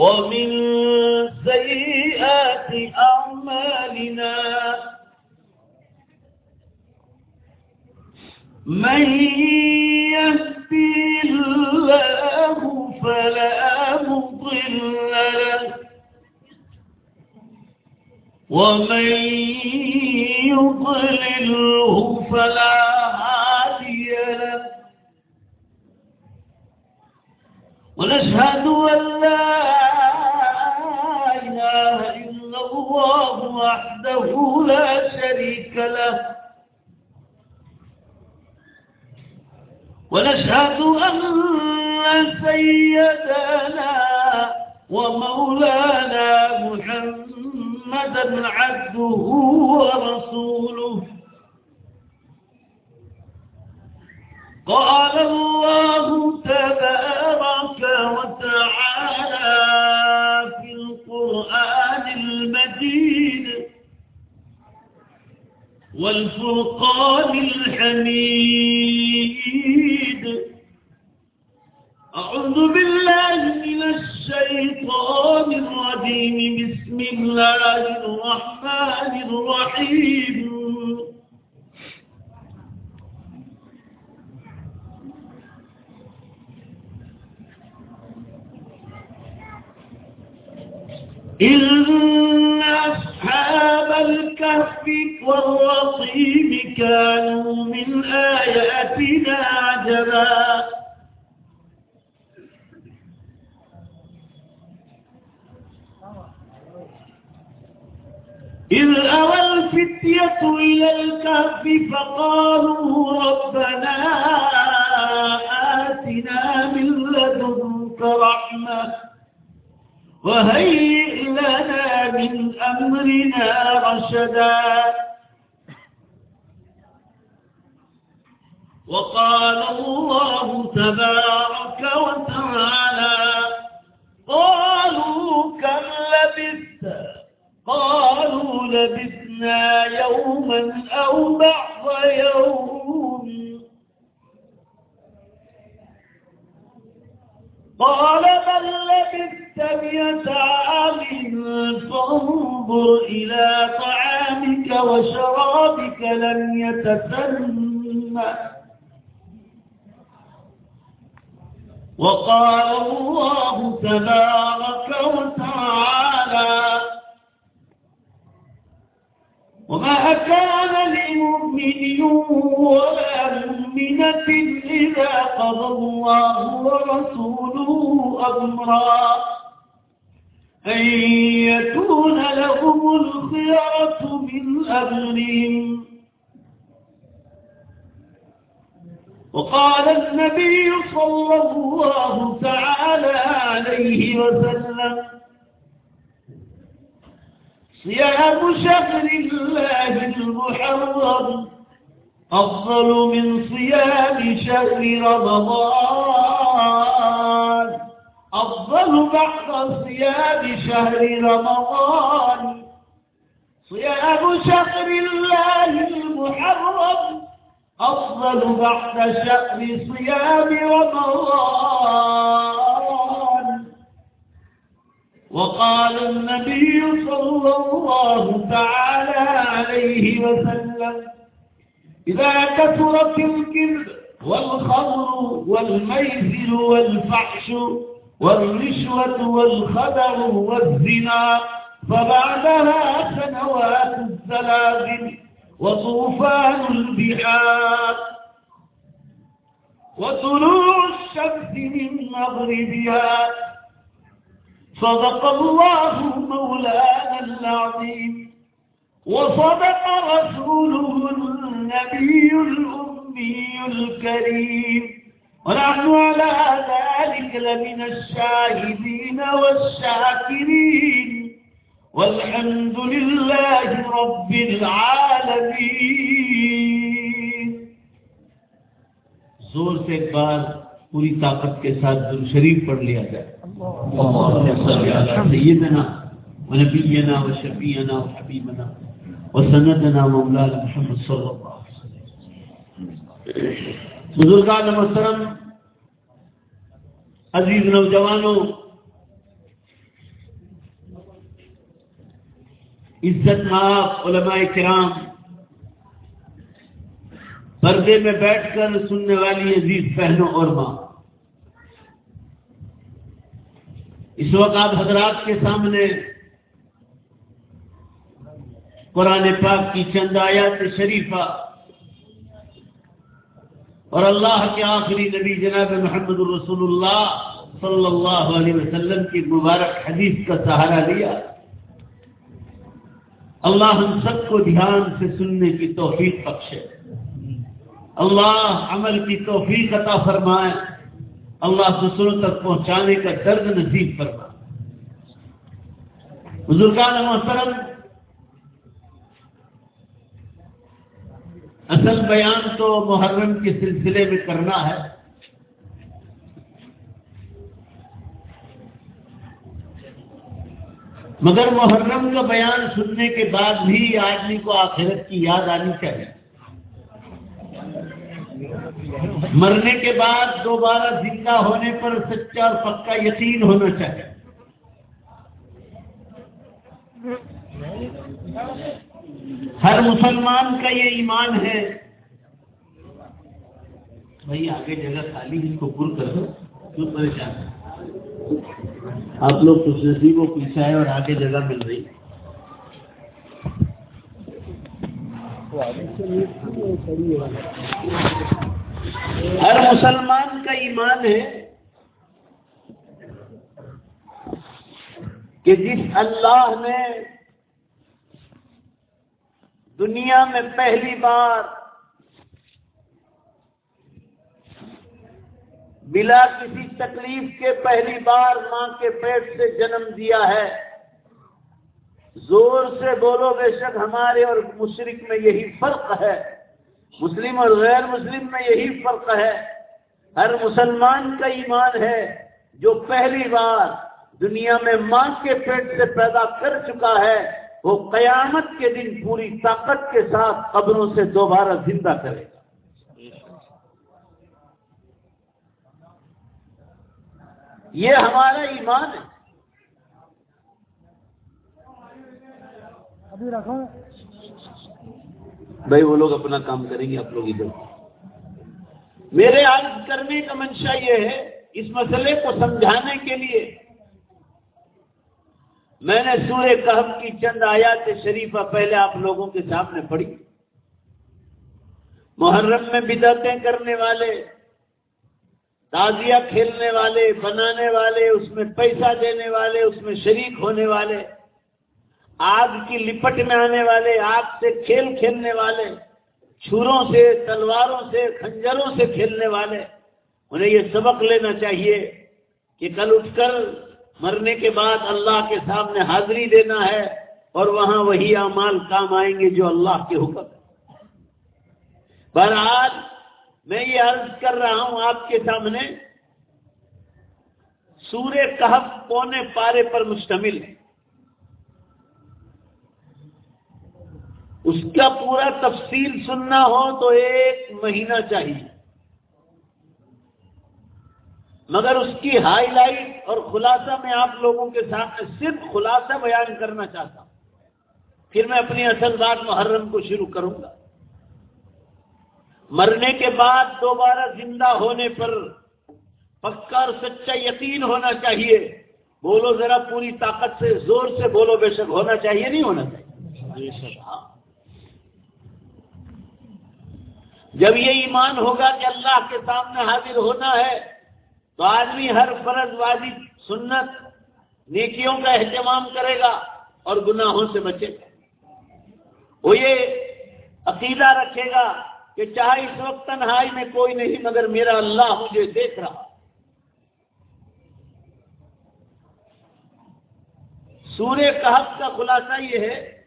ومن سيئات أعمالنا من يهدي الله فلا مضل له ومن يضلله فلا هادي له ونشهد أن لا إله إلا الله وحده لا شريك له. ونشهد أن سيدنا ومولانا محمدا عبده ورسوله. قال الله تبارك وتعالى والفرقان الحميد. أعوذ بالله من الشيطان الرجيم. بسم الله الرحمن الرحيم. إن أصحاب الكهف والرصيم كانوا من آياتنا عجبا. إذ أوى الفتية إلى الكهف فقالوا ربنا آتنا من لدنك رحمة. وهيئ لنا من أمرنا رشدا وقال الله تبارك وتعالى قالوا كم لبثت قالوا لبثنا يوما أو بعض يوم قال بل لبثت مئة عام فانظر إلى طعامك وشرابك لم يتسنى وقال الله تبارك وتعالى وما كان لمؤمن ولا مؤمنة إذا قضى الله ورسوله أمرا أن يكون لهم الخيرة من أمرهم. وقال النبي صلى الله تعالى عليه وسلم، صيام شهر الله المحرم أفضل من صيام شهر رمضان. أفضل بعد صيام شهر رمضان. صيام شهر الله المحرم. أفضل بعد شهر صيام رمضان. وقال النبي صلى الله تعالى عليه وسلم، إذا كثرت الكذب والخمر والميزر والفحش والرشوة والخدر والزنا، فبعدها سنوات الزلازل وطوفان البحار. وطلوع الشمس من مغربها. صدق الله مولانا العظيم. وصدق رسوله النبي الأمي الكريم. ونحن على ذلك لمن الشاهدين والشاكرين. والحمد لله رب العالمين. زور سے ایک بار پوری طاقت کے ساتھ ذل شریف پڑھ لیا جائے. سیدنا ونبینا وشفینا وحبیبنا وسندنا مولانا محمد صلی اللہ علیہ وسلم. بزرگان محترم، عزیز نوجوانوں، عزت ماپ علماء کرام، پردے میں بیٹھ کر سننے والی عزیز بہنوں اور ماں، اس وقت آپ حضرات کے سامنے قرآن پاک کی چند آیات شریفہ اور اللہ کے آخری نبی جناب محمد الرسول اللہ صلی اللہ علیہ وسلم کی مبارک حدیث کا سہارا لیا۔ اللہ ہم سب کو دھیان سے سننے کی توفیق بخشے۔ اللہ عمل کی توفیق عطا فرمائے۔ اللہ دوسروں تک پہنچانے کا درد نصیب فرمائے۔ بزرگان محترم اصل بیان تو محرم کے سلسلے میں کرنا ہے۔ مگر محرم کا بیان سننے کے بعد بھی آدمی کو آخرت کی یاد آنی چاہیے۔ مرنے کے بعد دوبارہ زندہ ہونے پر سچا اور پکا یقین ہونا چاہیے۔ ہر مسلمان کا یہ ایمان ہے۔ بھائی، آگے جگہ خالی اس کو پر کر دو کیوں پریشان ہے آپ لوگ خوش نصیب پیچھے آئے اور آگے جگہ مل رہی۔ ہر مسلمان کا ایمان ہے کہ جس اللہ نے دنیا میں پہلی بار بلا کسی تکلیف کے پہلی بار ماں کے پیٹ سے جنم دیا ہے۔ زور سے بولو بے شک ہمارے اور مشرق میں یہی فرق ہے۔ مسلم اور غیر مسلم میں یہی فرق ہے۔ ہر مسلمان کا ایمان ہے جو پہلی بار دنیا میں ماں کے پیٹ سے پیدا کر چکا ہے۔ وہ قیامت کے دن پوری طاقت کے ساتھ قبروں سے دوبارہ زندہ کرے گا۔ یہ ہمارا ایمان ہے۔ ابھی رکھو۔ بھائی وہ لوگ اپنا کام کریں گے آپ لوگ ادھر۔ میرے عرض کرنے کا منشا یہ ہے اس مسئلے کو سمجھانے کے لیے میں نے سورہ کہب کی چند آیات شریفہ پہلے آپ لوگوں کے سامنے پڑھی۔ محرم میں بدعتیں کرنے والے، تازیہ کھیلنے والے، بنانے والے، اس میں پیسہ دینے والے، اس میں شریک ہونے والے، آگ کی لپٹ میں آنے والے، آگ سے کھیل کھیلنے والے، چھروں سے، تلواروں سے کھنجروں سے کھیلنے والے، انہیں یہ سبق لینا چاہیے کہ کل اٹھ کر مرنے کے بعد اللہ کے سامنے حاضری دینا ہے اور وہاں وہی اعمال کام آئیں گے جو اللہ کے حکم ہے بہرحال میں یہ عرض کر رہا ہوں آپ کے سامنے، سورہ کہف پونے پارے پر مشتمل ہے۔ اس کا پورا تفصیل سننا ہو تو ایک مہینہ چاہیے۔ مگر اس کی ہائی لائٹ اور خلاصہ میں آپ لوگوں کے سامنے صرف خلاصہ بیان کرنا چاہتا ہوں۔ پھر میں اپنی اصل بات محرم کو شروع کروں گا۔ مرنے کے بعد دوبارہ زندہ ہونے پر پکا اور سچا یقین ہونا چاہیے۔ بولو ذرا پوری طاقت سے زور سے بولو بے شک ہونا چاہیے نہیں ہونا چاہیے۔ ہاں۔ جب یہ ایمان ہوگا کہ اللہ کے سامنے حاضر ہونا ہے تو آدمی ہر فرض واجب سنت نیکیوں کا اہتمام کرے گا اور گناہوں سے بچے گا۔ وہ یہ عقیدہ رکھے گا کہ چاہے اس وقت تنہائی میں کوئی نہیں، مگر میرا اللہ مجھے دیکھ رہا۔ سورہ کہف کا خلاصہ یہ ہے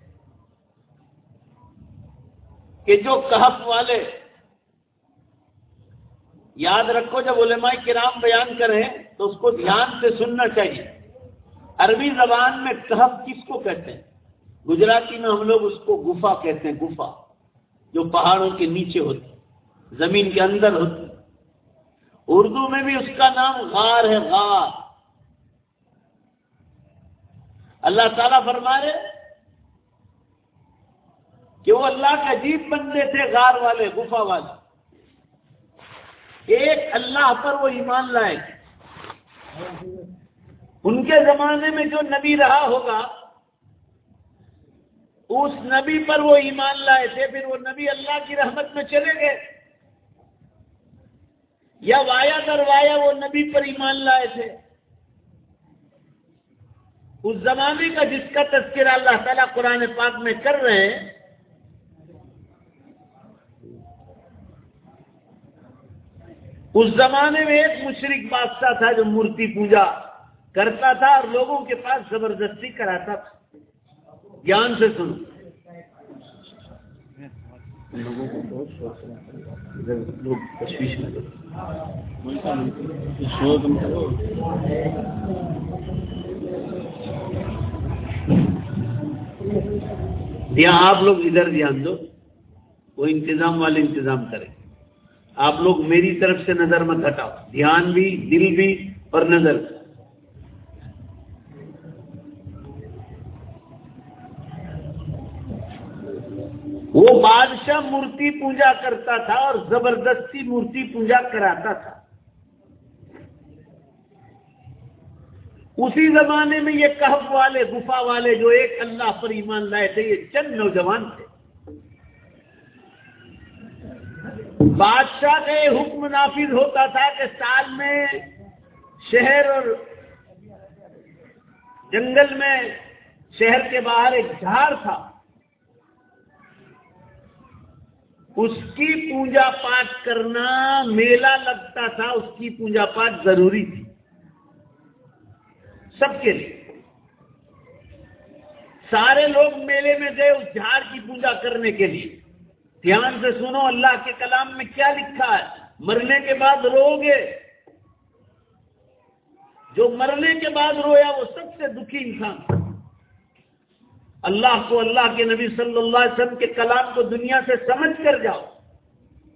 کہ جو کہف والے یاد رکھو جب علماء کرام بیان کریں تو اس کو دھیان سے سننا چاہیے۔ عربی زبان میں کہف کس کو کہتے ہیں؟ گجراتی میں ہم لوگ اس کو گفا کہتے ہیں، گفا، جو پہاڑوں کے نیچے ہوتی زمین کے اندر ہوتی اردو میں بھی اس کا نام غار ہے، غار۔ اللہ تعالیٰ فرما رہے کہ وہ اللہ کے عجیب بندے تھے، غار والے، گفا والے۔ ایک اللہ پر وہ ایمان لائے ان کے زمانے میں جو نبی رہا ہوگا، اس نبی پر وہ ایمان لائے تھے، پھر وہ نبی اللہ کی رحمت میں چلے گئے۔ یا وایا در وایا وہ نبی پر ایمان لائے تھے۔ اس زمانے کا جس کا تذکرہ اللہ تعالیٰ قرآن پاک میں کر رہے ہیں اس زمانے میں ایک مشرق بادشاہ تھا جو مورتی پوجا کرتا تھا اور لوگوں کے پاس زبردستی کراتا تھا۔ جان سے سنو۔ لوگوں کو بہت شوق لوگ تشویش میں۔ یہاں آپ لوگ ادھر دھیان دو۔ وہ انتظام والے انتظام کریں۔ آپ لوگ میری طرف سے نظر مت ہٹاؤ۔ دھیان بھی، دل بھی اور نظر۔ وہ بادشاہ مورتی پوجا کرتا تھا اور زبردستی مورتی پوجا کراتا تھا۔ اسی زمانے میں یہ کہف والے، گفا والے جو ایک اللہ پر ایمان لائے تھے، یہ چند نوجوان تھے۔ بادشاہ کا یہ حکم نافذ ہوتا تھا کہ سال میں شہر اور جنگل میں شہر کے باہر ایک جھاڑ تھا۔ اس کی پوجا پاٹ کرنا میلہ لگتا تھا، اس کی پوجا پاٹ ضروری تھی۔ سب کے لیے۔ سارے لوگ میلے میں گئے اس جھاڑ کی پوجا کرنے کے لیے۔ دھیان سے سنو، اللہ کے کلام میں کیا لکھا ہے؟ مرنے کے بعد رو گے۔ جو مرنے کے بعد رویا، وہ سب سے دکھی انسان۔ اللہ کو اللہ کے نبی صلی اللہ علیہ وسلم کے کلام کو دنیا سے سمجھ کر جاؤ،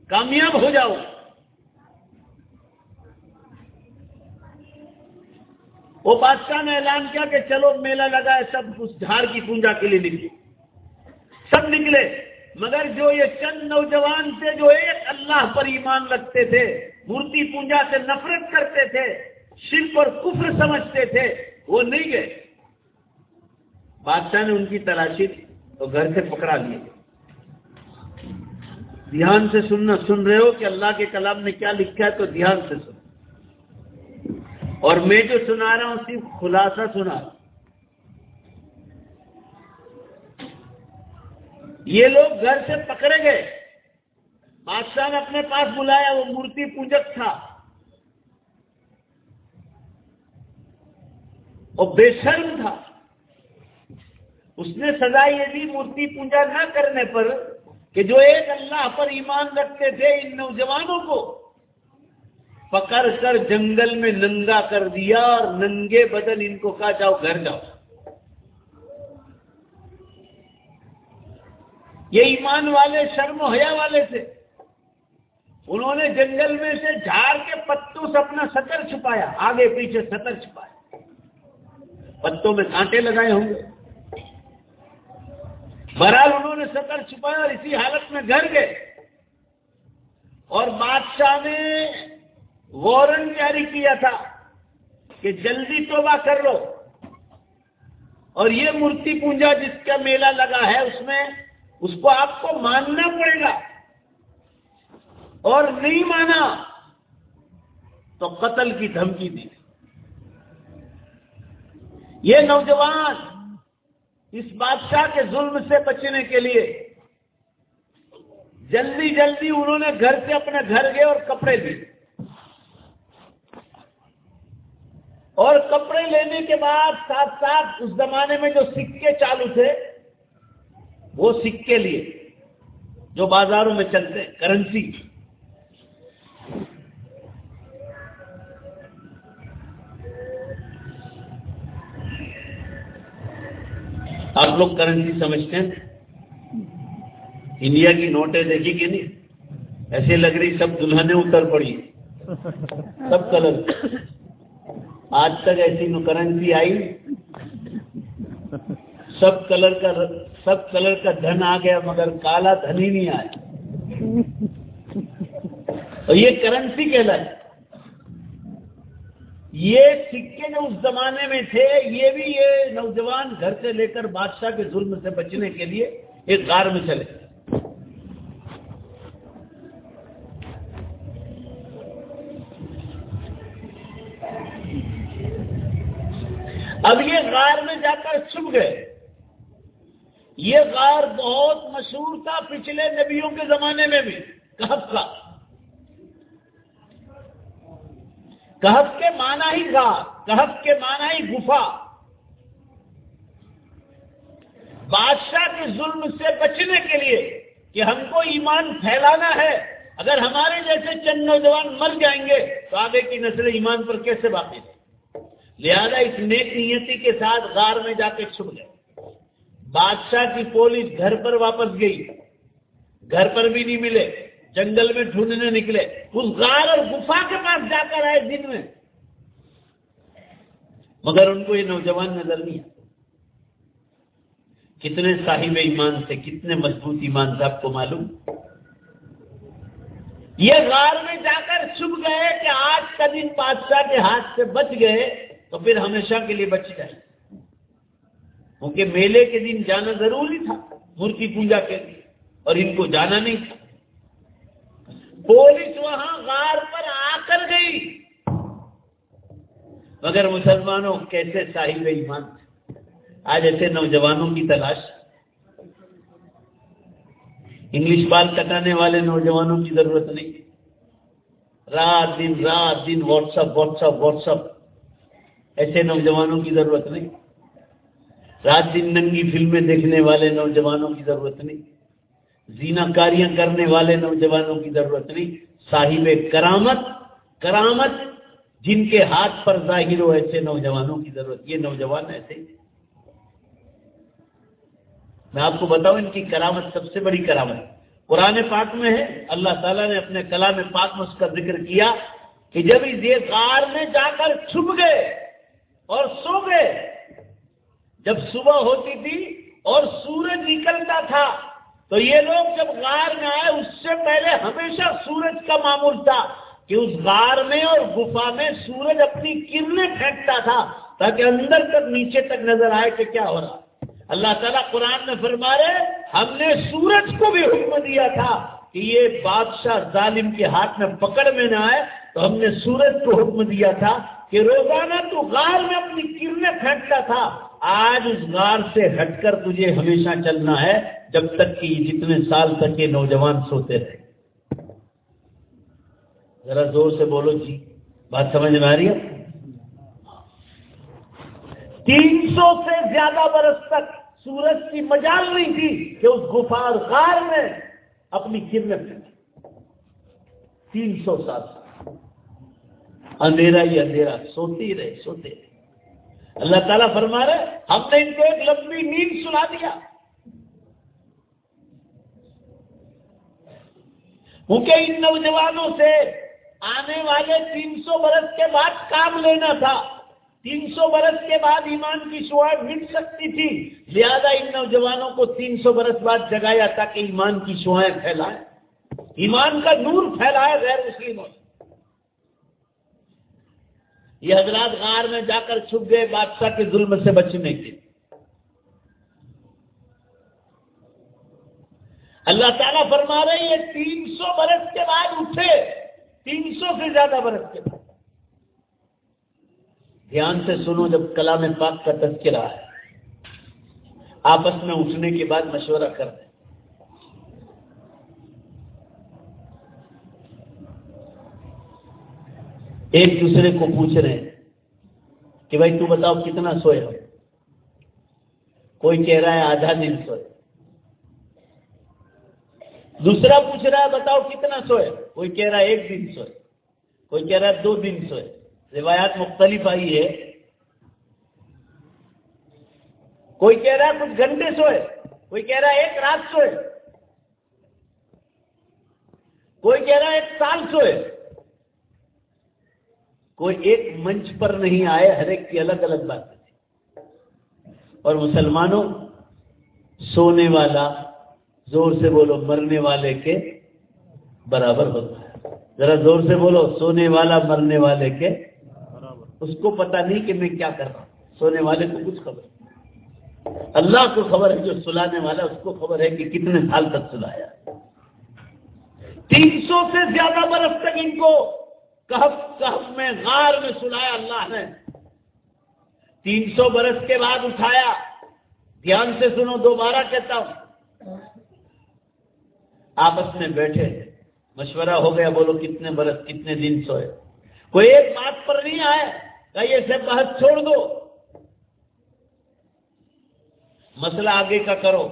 کامیاب ہو جاؤ۔ وہ بادشاہ نے اعلان کیا کہ چلو میلہ لگا ہے، سب اس جھاڑ کی پونجا کے لیے نکلے۔ سب نکلے۔ مگر جو یہ چند نوجوان تھے، جو ایک اللہ پر ایمان رکھتے تھے، مورتی پوجا سے نفرت کرتے تھے، شرک اور کفر سمجھتے تھے، وہ نہیں گئے۔ بادشاہ نے ان کی تلاشی تو گھر سے پکڑا لیے دھیان سے سننا، سن رہے ہو کہ اللہ کے کلام نے کیا لکھا ہے تو دھیان سے سن اور میں جو سنا رہا ہوں، صرف خلاصہ سنا رہا یہ لوگ گھر سے پکڑے گئے۔ بادشاہ نے اپنے پاس بلایا، وہ مورتی پوجک تھا۔ اور بے شرم تھا۔ اس نے سزا یہ دی مورتی پوجا نہ کرنے پر کہ جو ایک اللہ پر ایمان رکھتے تھے ان نوجوانوں کو پکڑ کر جنگل میں ننگا کر دیا اور ننگے بدن ان کو کہا، جاؤ گھر جاؤ۔ یہ ایمان والے شرم حیا والے تھے۔ انہوں نے جنگل میں سے جھاڑ کے پتوں سے اپنا سطر چھپایا، آگے پیچھے سطر چھپایا۔ پتوں میں کانٹے لگائے ہوں گے۔ بہرحال انہوں نے سطر چھپایا اور اسی حالت میں گھر گئے۔ اور بادشاہ نے وارن جاری کیا تھا کہ جلدی توبہ کر لو۔ اور یہ مورتی پونجا جس کا میلہ لگا ہے، اس میں اس کو آپ کو ماننا پڑے گا اور نہیں مانا تو قتل کی دھمکی دی یہ نوجوان اس بادشاہ کے ظلم سے بچنے کے لیے جلدی جلدی انہوں نے گھر سے اپنے گھر گئے اور کپڑے لیے۔ اور کپڑے لینے کے بعد ساتھ ساتھ اس زمانے میں جو سکے چالو تھے وہ سکے لیے جو بازاروں میں چلتے ہیں کرنسی آپ لوگ کرنسی سمجھتے ہیں؟ انڈیا کی نوٹیں دیکھی کہ نہیں؟ ایسے لگ رہی سب دلہنیں اتر پڑی سب کلر آج تک ایسی کرنسی آئی، سب کلر کا سب کلر کا دھن آ گیا مگر کالا دھن ہی نہیں آیا۔ اور یہ کرنسی کہلائے۔ یہ سکے جو اس زمانے میں تھے، یہ بھی یہ نوجوان گھر سے لے کر بادشاہ کے ظلم سے بچنے کے لیے ایک غار میں چلے۔ اب یہ غار میں جا کر چھپ گئے۔ یہ غار بہت مشہور تھا پچھلے نبیوں کے زمانے میں بھی، کہف کا۔ کہف کے معنی ہی غار کہف کے معنی ہی گفا۔ بادشاہ کے ظلم سے بچنے کے لیے کہ ہم کو ایمان پھیلانا ہے، اگر ہمارے جیسے چند نوجوان مر جائیں گے تو آگے کی نسل ایمان پر کیسے باقی ہے؟ لہذا اس نیک نیتی کے ساتھ غار میں جا کے چھپ گئے بادشاہ کی پولیس گھر پر واپس گئی۔ گھر پر بھی نہیں ملے، جنگل میں ڈھونڈنے نکلے۔ اس غار اور گفا کے پاس جا کر آئے دن میں۔ مگر ان کو یہ نوجوان نظر نہیں کتنے صاحب ایمان تھے، کتنے مضبوط ایمان تھے، آپ کو معلوم؟ یہ غار میں جا کر چھپ گئے کہ آج کا دن بادشاہ کے ہاتھ سے بچ گئے تو پھر ہمیشہ کے لیے بچ جائے۔ کیونکہ میلے کے دن جانا ضروری تھا، مورتی پوجا کے لیے، اور ان کو جانا نہیں تھا۔ پولیس وہاں غار پر آ کر گئی۔ مگر مسلمانوں، کیسے صاحب ایمان تھے؟ آج ایسے نوجوانوں کی تلاش۔ انگلش بال کٹانے والے نوجوانوں کی ضرورت نہیں۔ رات دن رات دن، WhatsApp WhatsApp WhatsApp. ایسے نوجوانوں کی ضرورت نہیں۔ رات دن ننگی فلمیں دیکھنے والے نوجوانوں کی ضرورت نہیں۔ زینا کاریاں کرنے والے نوجوانوں کی ضرورت نہیں۔ صاحب کرامت کرامت جن کے ہاتھ پر ظاہر ہو ایسے نوجوانوں کی ضرورت۔ یہ نوجوان ایسے ہی۔ میں آپ کو بتاؤں، ان کی کرامت سب سے بڑی کرامت۔ قرآن پاک میں ہے، اللہ تعالیٰ نے اپنے کلام پاک میں اس کا ذکر کیا کہ جب اس غار میں جا کر چھپ گئے اور سو گئے جب صبح ہوتی تھی اور سورج نکلتا تھا، تو یہ لوگ جب غار میں آئے، اس سے پہلے ہمیشہ سورج کا معمول تھا کہ اس غار میں اور گفا میں سورج اپنی کرنیں پھینکتا تھا تاکہ اندر تک نیچے تک نظر آئے کہ کیا ہو رہا۔ اللہ تعالیٰ قرآن میں فرما رہے ہم نے سورج کو بھی حکم دیا تھا کہ یہ بادشاہ ظالم کے ہاتھ میں پکڑ میں نہ آئے، تو ہم نے سورج کو حکم دیا تھا کہ روزانہ تو غار میں اپنی کرنیں پھینکتا تھا۔ آج اس غار سے ہٹ کر تجھے ہمیشہ چلنا ہے، جب تک کہ جتنے سال تک یہ نوجوان سوتے رہے۔ ذرا زور سے بولو جی بات سمجھ میں آ رہی ہے؟ تین سو سے زیادہ برس تک سورج کی مجال نہیں تھی کہ اس گفار غار میں اپنی کرنیں تین سو سال اندھیرا ہی اندھیرا سوتی رہے، سوتے رہے۔ اللہ تعالیٰ فرما رہے ہم نے ان کو ایک لمبی نیند سنا دیا۔ کیونکہ ان نوجوانوں سے آنے والے تین سو برس کے بعد کام لینا تھا۔ تین سو برس کے بعد ایمان کی شعائیں مل سکتی تھی۔ لہذا ان نوجوانوں کو تین سو برس بعد جگایا تاکہ ایمان کی شعائیں پھیلائے ایمان کا نور پھیلائے غیر مسلموں۔ یہ حضرات غار میں جا کر چھپ گئے بادشاہ کے ظلم سے بچنے کے اللہ تعالیٰ فرما رہے یہ تین سو برس کے بعد اٹھے۔ تین سو سے زیادہ برس کے بعد۔ دھیان سے سنو، جب کلام پاک کا تذکرہ ہے، آپس میں اٹھنے کے بعد مشورہ کر دیں۔ ایک دوسرے کو پوچھ رہے ہیں کہ بھائی تو بتاؤ کتنا سوئے ہو؟ کوئی کہہ رہا ہے آدھا دن سوئے۔ دوسرا پوچھ رہا ہے بتاؤ کتنا سوئے۔ کوئی کہہ رہا ہے ایک دن سوئے۔ کوئی کہہ رہا ہے دو دن سوئے۔ روایات مختلف آئی ہے۔ کوئی کہہ رہا ہے کچھ گھنٹے سوئے۔ کوئی کہہ رہا ہے ایک رات سوئے۔ کوئی کہہ رہا ہے ایک سال سوئے۔ کوئی ایک منچ پر نہیں آئے، ہر ایک کی الگ الگ بات اور مسلمانوں، سونے والا، زور سے بولو مرنے والے کے برابر ہوتا ہے۔ ذرا زور سے بولو، سونے والا مرنے والے کے برابر۔ اس کو پتا نہیں کہ میں کیا کر رہا ہوں۔ سونے والے کو کچھ خبر اللہ کو خبر ہے، جو سلانے والا، اس کو خبر ہے کہ کتنے سال تک سلایا۔ تین سو سے زیادہ برس تک ان کو کہف کہف میں غار میں سلایا اللہ نے۔ تین سو برس کے بعد اٹھایا۔ دھیان سے سنو، دوبارہ کہتا ہوں۔ آپس میں بیٹھے۔ مشورہ ہو گیا، بولو کتنے برس، کتنے دن سوئے۔ کوئی ایک بات پر نہیں آئے۔ کہ سے بحث چھوڑ دو۔ مسئلہ آگے کا کرو۔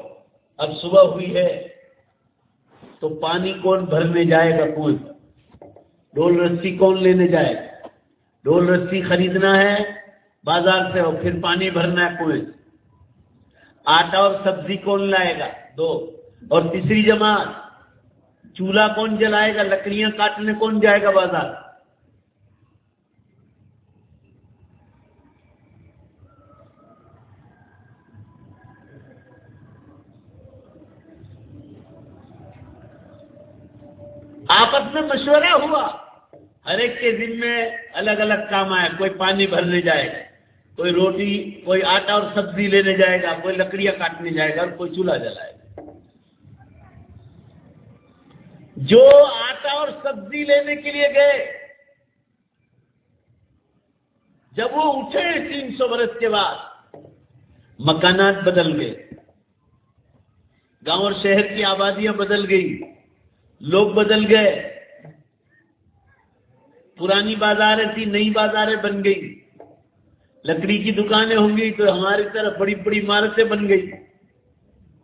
اب صبح ہوئی ہے تو پانی کون بھرنے جائے گا کنویں ڈول رسی کون لینے جائے؟ گا ڈول رسی خریدنا ہے، بازار سے اور پھر پانی بھرنا ہے کنویں آٹا اور سبزی کون لائے گا؟ دو۔ اور تیسری جماعت، چولہا کون جلائے گا؟ لکڑیاں کاٹنے کون جائے گا بازار؟ آپس میں مشورہ ہوا۔ ہر ایک کے دن میں الگ الگ کام آئے کوئی پانی بھرنے جائے گا، کوئی روٹی، کوئی آٹا اور سبزی لینے جائے گا، کوئی لکڑیاں کاٹنے جائے گا اور کوئی چولہا جلائے گا۔ جو آٹا اور سبزی لینے کے لیے گئے، جب وہ اٹھے تین سو برس کے بعد، مکانات بدل گئے۔ گاؤں اور شہر کی آبادیاں بدل گئی لوگ بدل گئے۔ پرانی بازاریں تھی نئی بازاریں بن گئی لکڑی کی دکانیں ہوں گی تو ہماری طرف بڑی بڑی عمارتیں بن گئی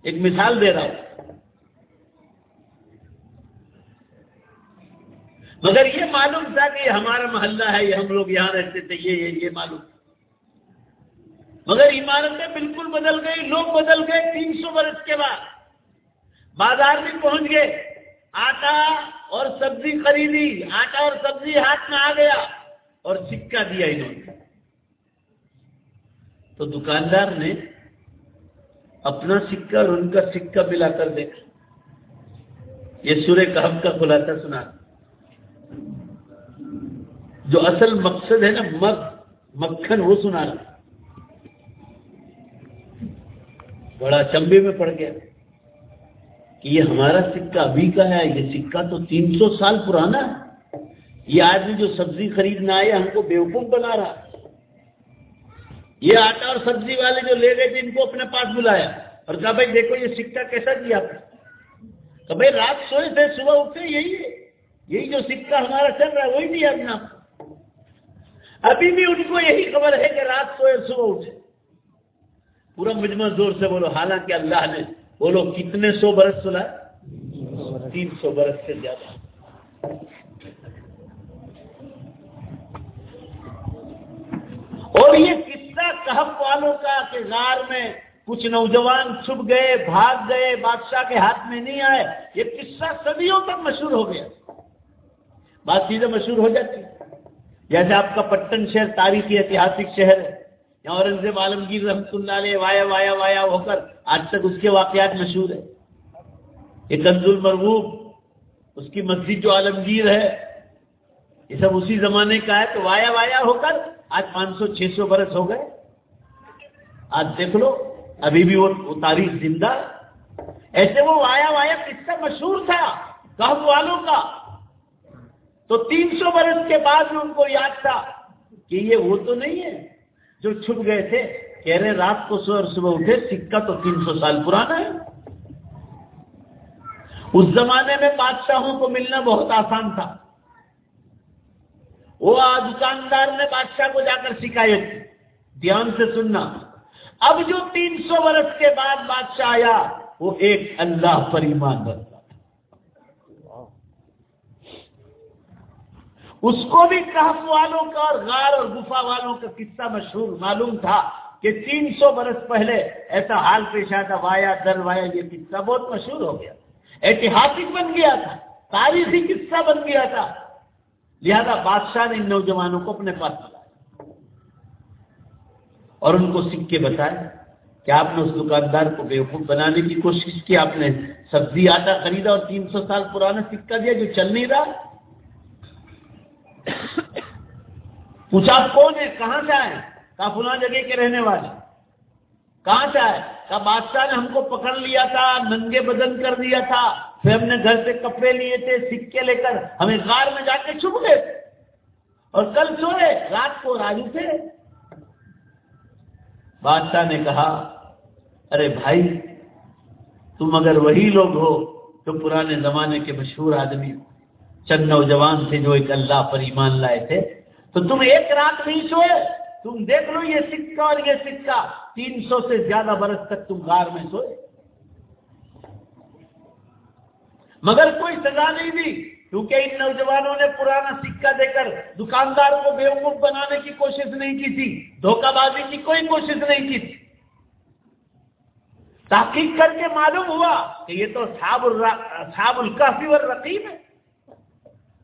ایک مثال دے رہا ہوں۔ مگر یہ معلوم تھا کہ یہ ہمارا محلہ ہے یہ ہم لوگ یہاں رہتے تھے یہ یہ, یہ معلوم۔ مگر عمارتیں بالکل بدل گئی لوگ بدل گئے تین سو برس کے بعد۔ بازار میں پہنچ گئے۔ آٹا اور سبزی خریدی، آٹا اور سبزی ہاتھ میں آ گیا اور سکہ دیا انہوں نے۔ تو دکاندار نے اپنا سکہ اور ان کا سکہ ملا کر دیکھا۔ یہ سورہ کہب کا خلاصہ سنا۔ جو اصل مقصد ہے نا مکھ مکھن، وہ سنا۔ رہا بڑا چمبے میں پڑ گیا۔ کہ یہ ہمارا سکہ ابھی کا ہے، یہ سکہ تو تین سو سال پرانا ہے۔ یہ آدمی جو سبزی خریدنا آیا ہم کو بیوقوف بنا رہا یہ آٹا اور سبزی والے جو لے گئے تھے، ان کو اپنے پاس بلایا۔ اور کہا بھائی، دیکھو یہ سکہ کیسا دیا کہ بھائی، رات سوئے تھے، صبح اٹھتے یہی ہے۔ یہی جو سکہ ہمارا چل رہا ہے، وہی دیا اپنا ابھی بھی ان کو یہی خبر ہے کہ رات سوئے، صبح اٹھے۔ پورا مجمع زور سے بولو، حالانکہ اللہ نے بولو کتنے سو برس سنا تین سو برس سے زیادہ۔ اور یہ قصہ کہب والوں کا کہ غار میں کچھ نوجوان چھپ گئے، بھاگ گئے، بادشاہ کے ہاتھ میں نہیں آئے، یہ قصہ صدیوں تک مشہور ہو گیا۔ بات چیزیں مشہور ہو جاتی۔ جیسے آپ کا پٹن شہر تاریخی ایتہاسک شہر ہے۔ یا اورنگزیب عالمگیر رحمت اللہ علیہ، وایا وایا وایا ہو کر آج تک اس کے واقعات مشہور ہیں۔ یہ کنز المرغوب اس کی مسجد جو عالمگیر ہے، یہ سب اسی زمانے کا ہے، تو وایا وایا ہو کر آج پانچ سو، چھ سو برس ہو گئے۔ آج دیکھ لو، ابھی بھی وہ تاریخ زندہ ایسے وہ وایا وایا کس مشہور تھا کہب والوں کا۔ تو تین سو برس کے بعد میں ان کو یاد تھا کہ یہ وہ تو نہیں ہے۔ جو چھپ گئے تھے، کہہ رہے رات کو سو اور صبح اٹھے، سکہ تو تین سو سال پرانا ہے۔ اس زمانے میں بادشاہوں کو ملنا بہت آسان تھا۔ وہ دکاندار نے بادشاہ کو جا کر شکایت دھیان سے سننا۔ اب جو تین سو برس کے بعد بادشاہ آیا، وہ ایک اللہ پر ایمان رکھتا تھا اس کو بھی کہف والوں کا اور غار اور گفا والوں کا قصہ مشہور معلوم تھا کہ تین سو برس پہلے ایسا حال پیش آیا تھا وایا، در وایا، یہ قصہ بہت مشہور ہو گیا۔ ایتہاسک بن گیا تھا، تاریخی قصہ بن گیا تھا۔ لہذا بادشاہ نے ان نوجوانوں کو اپنے پاس بلایا۔ اور ان کو سکے بتائے کہ آپ نے اس دکاندار کو بیوقوف بنانے کی کوشش کی، آپ نے سبزی آٹا خریدا اور تین سو سال پرانا سکہ دیا جو چل نہیں رہا۔ پوچھا آپ کون ہے کہاں سے آئے کہا فلاں جگہ کے رہنے والے۔ کہاں سے آئے؟ کہا بادشاہ نے ہم کو پکڑ لیا تھا، ننگے بدن کر دیا تھا۔ پھر ہم نے گھر سے کپڑے لیے تھے، سکے لے کر ہمیں غار میں جا کے چھپ گئے۔ اور کل سوئے، رات کو راجو تھے بادشاہ نے کہا، ارے بھائی، تم اگر وہی لوگ ہو تو پرانے زمانے کے مشہور آدمی چند نوجوان تھے جو ایک اللہ پر ایمان لائے تھے۔ تو تم ایک رات نہیں سوئے، تم دیکھ لو یہ سکہ اور یہ سکہ۔ تین سو سے زیادہ برس تک تم غار میں سوئے۔ مگر کوئی سزا نہیں دی، کیونکہ ان نوجوانوں نے پرانا سکہ دے کر دکاندار کو بیوقوف بنانے کی کوشش نہیں کی تھی، دھوکہ بازی کی کوئی کوشش نہیں کی تھی۔ تحقیق کر کے معلوم ہوا کہ یہ تو صاب القافی اور رقیب ہے۔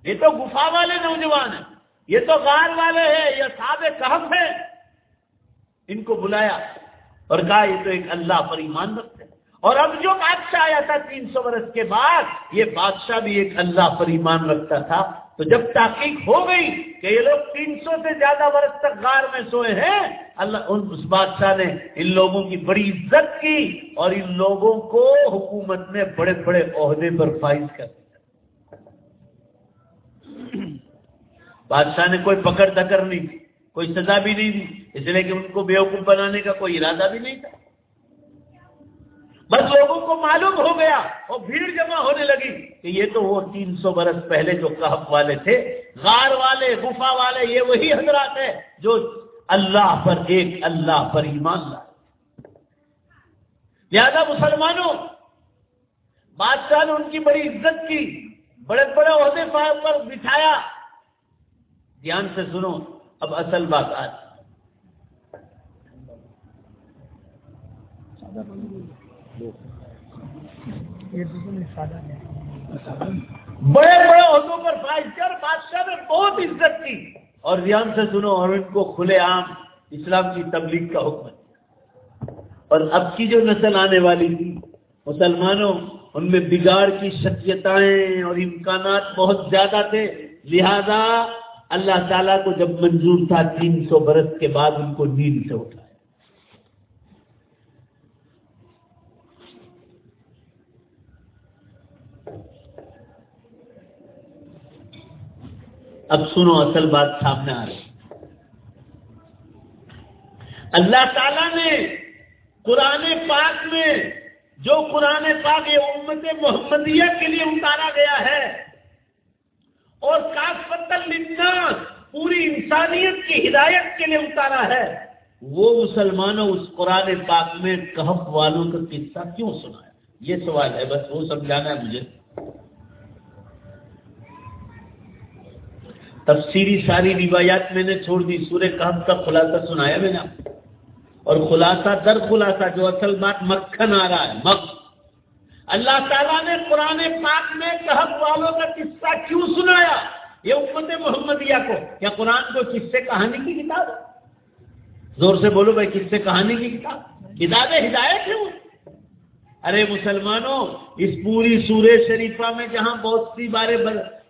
یہ تو گفا والے نوجوان ہیں، یہ تو غار والے ہیں، یہ صاب کہف ہے ان کو بلایا اور کہا، یہ تو ایک اللہ پر ایمان رکھتے ہیں۔ اور اب جو بادشاہ آیا تھا تین سو برس کے بعد، یہ بادشاہ بھی ایک اللہ پر ایمان رکھتا تھا۔ تو جب تحقیق ہو گئی کہ یہ لوگ تین سو سے زیادہ برس تک غار میں سوئے ہیں، اللہ، ان، اس بادشاہ نے ان لوگوں کی بڑی عزت کی اور ان لوگوں کو حکومت نے بڑے بڑے عہدے پر فائز کر دیا۔ بادشاہ نے کوئی پکڑ دکڑ نہیں دی کوئی سزا بھی نہیں دی، اس لیے کہ ان کو بیوقوف بنانے کا کوئی ارادہ بھی نہیں تھا۔ بس لوگوں کو معلوم ہو گیا، اور بھیڑ جمع ہونے لگی کہ یہ تو وہ تین سو برس پہلے جو کہف والے تھے، غار والے گفا والے، یہ وہی حضرات ہے جو اللہ پر ایک اللہ پر ایمان لائے۔ لہذا مسلمانوں، بادشاہ نے ان کی بڑی عزت کی، بڑے بڑے عہدے پر بٹھایا۔ دھیان سے سنو، اب اصل بات آج۔ بڑے بڑے عہدوں پر فائز کر بادشاہ نے بہت عزت کی۔ اور دھیان سے سنو، اور ان کو کھلے عام اسلام کی تبلیغ کا حکم۔ اور اب کی جو نسل آنے والی تھی، مسلمانوں، ان میں بگاڑ کی شخصیتیں اور امکانات بہت زیادہ تھے۔ لہذا اللہ تعالیٰ کو جب منظور تھا تین سو برس کے بعد ان کو نیند سے اٹھایا۔ اب سنو اصل بات سامنے آ رہی۔ اللہ تعالیٰ نے قرآن پاک میں جو قرآن پاک یہ امت محمدیہ کے لیے اتارا گیا ہے اور کافت الناس پوری انسانیت کی ہدایت کے لیے اتارا ہے۔ وہ مسلمانوں اس قرآن پاک میں کہف والوں کا قصہ کیوں سنا ہے یہ سوال ہے، بس وہ سمجھانا ہے مجھے۔ تفسیری ساری روایات میں نے چھوڑ دی، سورہ کہف کا خلاصہ سنایا میں نے اور خلاصہ در خلاصہ جو اصل بات مکھن آ رہا ہے، مکھ۔ اللہ تعالیٰ نے قرآن پاک میں کہب والوں کا قصہ کیوں سنایا؟ یہ امت محمدیہ کو۔ کیا قرآن کو قصے کہانی کی کتاب زور سے بولو بھائی، قصے کہانی کی کتاب۔ کتاب ہدایت ہے ارے مسلمانوں، اس پوری سورہ شریفہ میں جہاں بہت سی بارے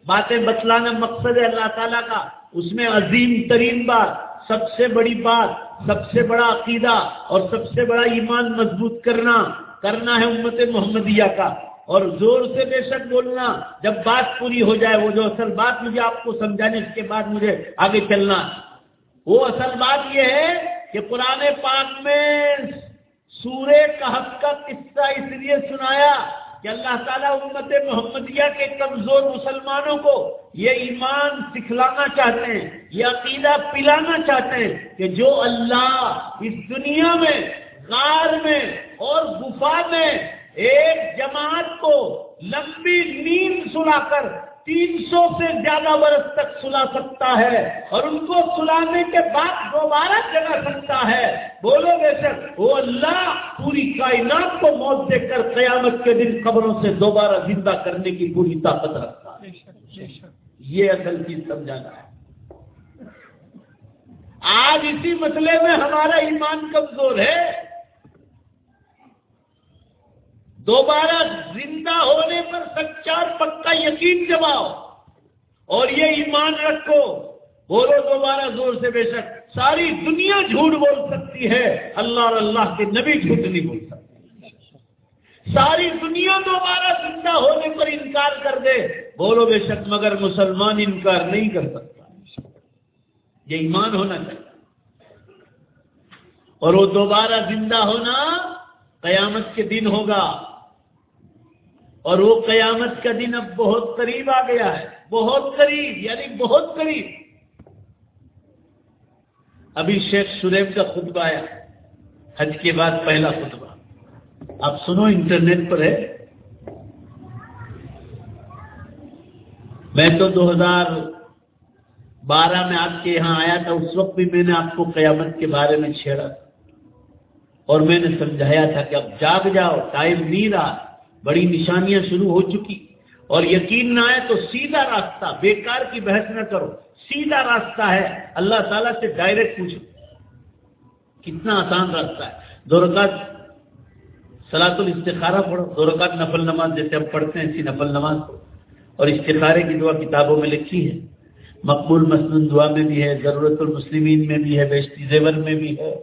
باتیں بتلانا مقصد ہے اللہ تعالیٰ کا، اس میں عظیم ترین بات، سب سے بڑی بات، سب سے بڑا عقیدہ اور سب سے بڑا ایمان مضبوط کرنا۔ کرنا ہے امت محمدیہ کا اور زور سے بے شک بولنا جب بات پوری ہو جائے وہ جو اصل بات مجھے آپ کو سمجھانے کے بعد مجھے آگے چلنا وہ اصل بات یہ ہے کہ قرآن پاک میں سورہ کہف کا قصہ اس لیے سنایا کہ اللہ تعالیٰ امت محمدیہ کے کمزور مسلمانوں کو یہ ایمان سکھلانا چاہتے ہیں، یہ عقیدہ پلانا چاہتے ہیں کہ جو اللہ اس دنیا میں غار میں اور گفا میں ایک جماعت کو لمبی نیند سنا کر تین سو سے زیادہ برس تک سلا سکتا ہے اور ان کو سلانے کے بعد دوبارہ جگا سکتا ہے۔ بولو بے شک وہ اللہ، پوری کائنات کو موت دے کر قیامت کے دن خبروں سے دوبارہ زندہ کرنے کی پوری طاقت رکھتا ہے۔ یہ اصل چیز سمجھانا ہے۔ آج اسی مسئلے میں ہمارا ایمان کمزور ہے۔ دوبارہ زندہ ہونے پر سچا پکا یقین جماؤ اور یہ ایمان رکھو۔ بولو دوبارہ زور سے بے شک، ساری دنیا جھوٹ بول سکتی ہے، اللہ اور اللہ کے نبی جھوٹ نہیں بول سکتے۔ ساری دنیا دوبارہ زندہ ہونے پر انکار کر دے۔ بولو بے شک، مگر مسلمان انکار نہیں کر سکتا۔ یہ ایمان ہونا چاہیے۔ اور وہ دوبارہ زندہ ہونا قیامت کے دن ہوگا۔ اور وہ قیامت کا دن اب بہت قریب آ گیا ہے۔ بہت قریب یعنی بہت قریب۔ ابھی شیخ سلیب کا خطبہ آیا۔ حج کے بعد پہلا خطبہ۔ آپ سنو انٹرنیٹ پر ہے۔ میں تو دو ہزار بارہ میں آپ کے یہاں آیا تھا، اس وقت بھی میں نے آپ کو قیامت کے بارے میں چھیڑا۔ اور میں نے سمجھایا تھا کہ اب جاگ جاؤ، ٹائم نہیں رہا۔ بڑی نشانیاں شروع ہو چکی۔ اور یقین نہ آئے تو سیدھا راستہ، بیکار کی بحث نہ کرو۔ سیدھا راستہ ہے۔ اللہ تعالیٰ سے ڈائریکٹ پوچھو۔ کتنا آسان راستہ ہے۔ دو رکعت سلاۃ الاستخارہ پڑھو۔ دو رکعت نفل نماز، جیسے ہم پڑھتے ہیں، اسی نفل نماز کو اور استخارے کی دعا کتابوں میں لکھی ہے۔ مقبول مسلم دعا میں بھی ہے، ضرورت المسلمین میں بھی ہے، بیشتی زیور میں بھی ہے۔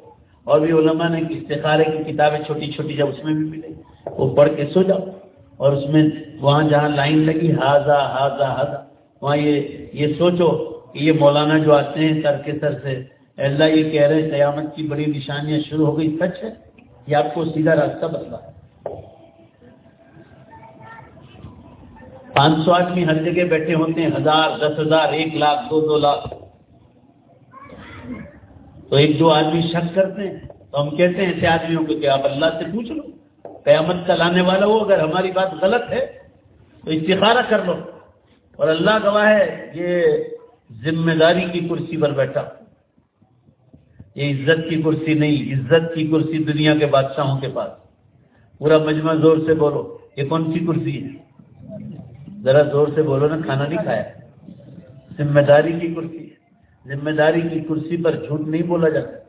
اور بھی علماء نے استخارے کی کتابیں چھوٹی چھوٹی جب اس میں بھی ملے وہ پڑھ کے سو جاؤ۔ اور اس میں وہاں جہاں لائن لگی ہاضا ہاضا ہاضا وہاں یہ یہ سوچو کہ یہ مولانا جو آتے ہیں سر کے سر سے اللہ یہ کہہ رہے ہیں قیامت کی بڑی نشانیاں شروع ہو گئی۔ سچ ہے؟ یہ آپ کو سیدھا راستہ بتلا۔ ہے پانچ سو آدمی ہر جگہ بیٹھے ہوتے ہیں، ہزار، دس ہزار، ایک لاکھ، دو دو لاکھ۔ تو ایک دو آدمی شک کرتے ہیں۔ تو ہم کہتے ہیں ایسے آدمیوں کو کہ آپ اللہ سے پوچھ لو۔ قیامت کا لانے والا ہو، اگر ہماری بات غلط ہے تو استخارہ کر لو۔ اور اللہ گواہ ہے یہ ذمہ داری کی کرسی پر بیٹھا۔ یہ عزت کی کرسی نہیں، عزت کی کرسی دنیا کے بادشاہوں کے پاس۔ پورا مجمع زور سے بولو، یہ کون سی کرسی ہے؟ ذرا زور سے بولو نا، کھانا نہیں کھایا۔ ذمہ داری کی کرسی ذمہ داری کی کرسی پر جھوٹ نہیں بولا جاتا۔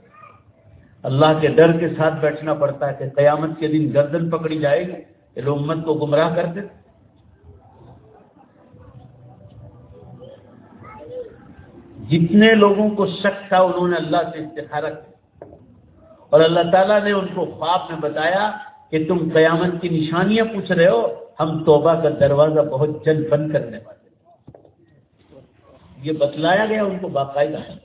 اللہ کے ڈر کے ساتھ بیٹھنا پڑتا ہے کہ قیامت کے دن گردن پکڑی جائے گی، کہ لوگ امت کو گمراہ کر دے جتنے لوگوں کو شک تھا، انہوں نے اللہ سے استخارہ کیا۔ اور اللہ تعالیٰ نے ان کو خواب میں بتایا کہ تم قیامت کی نشانیاں پوچھ رہے ہو، ہم توبہ کا دروازہ بہت جلد بند کرنے والے یہ بتلایا گیا ان کو باقاعدہ۔ ہے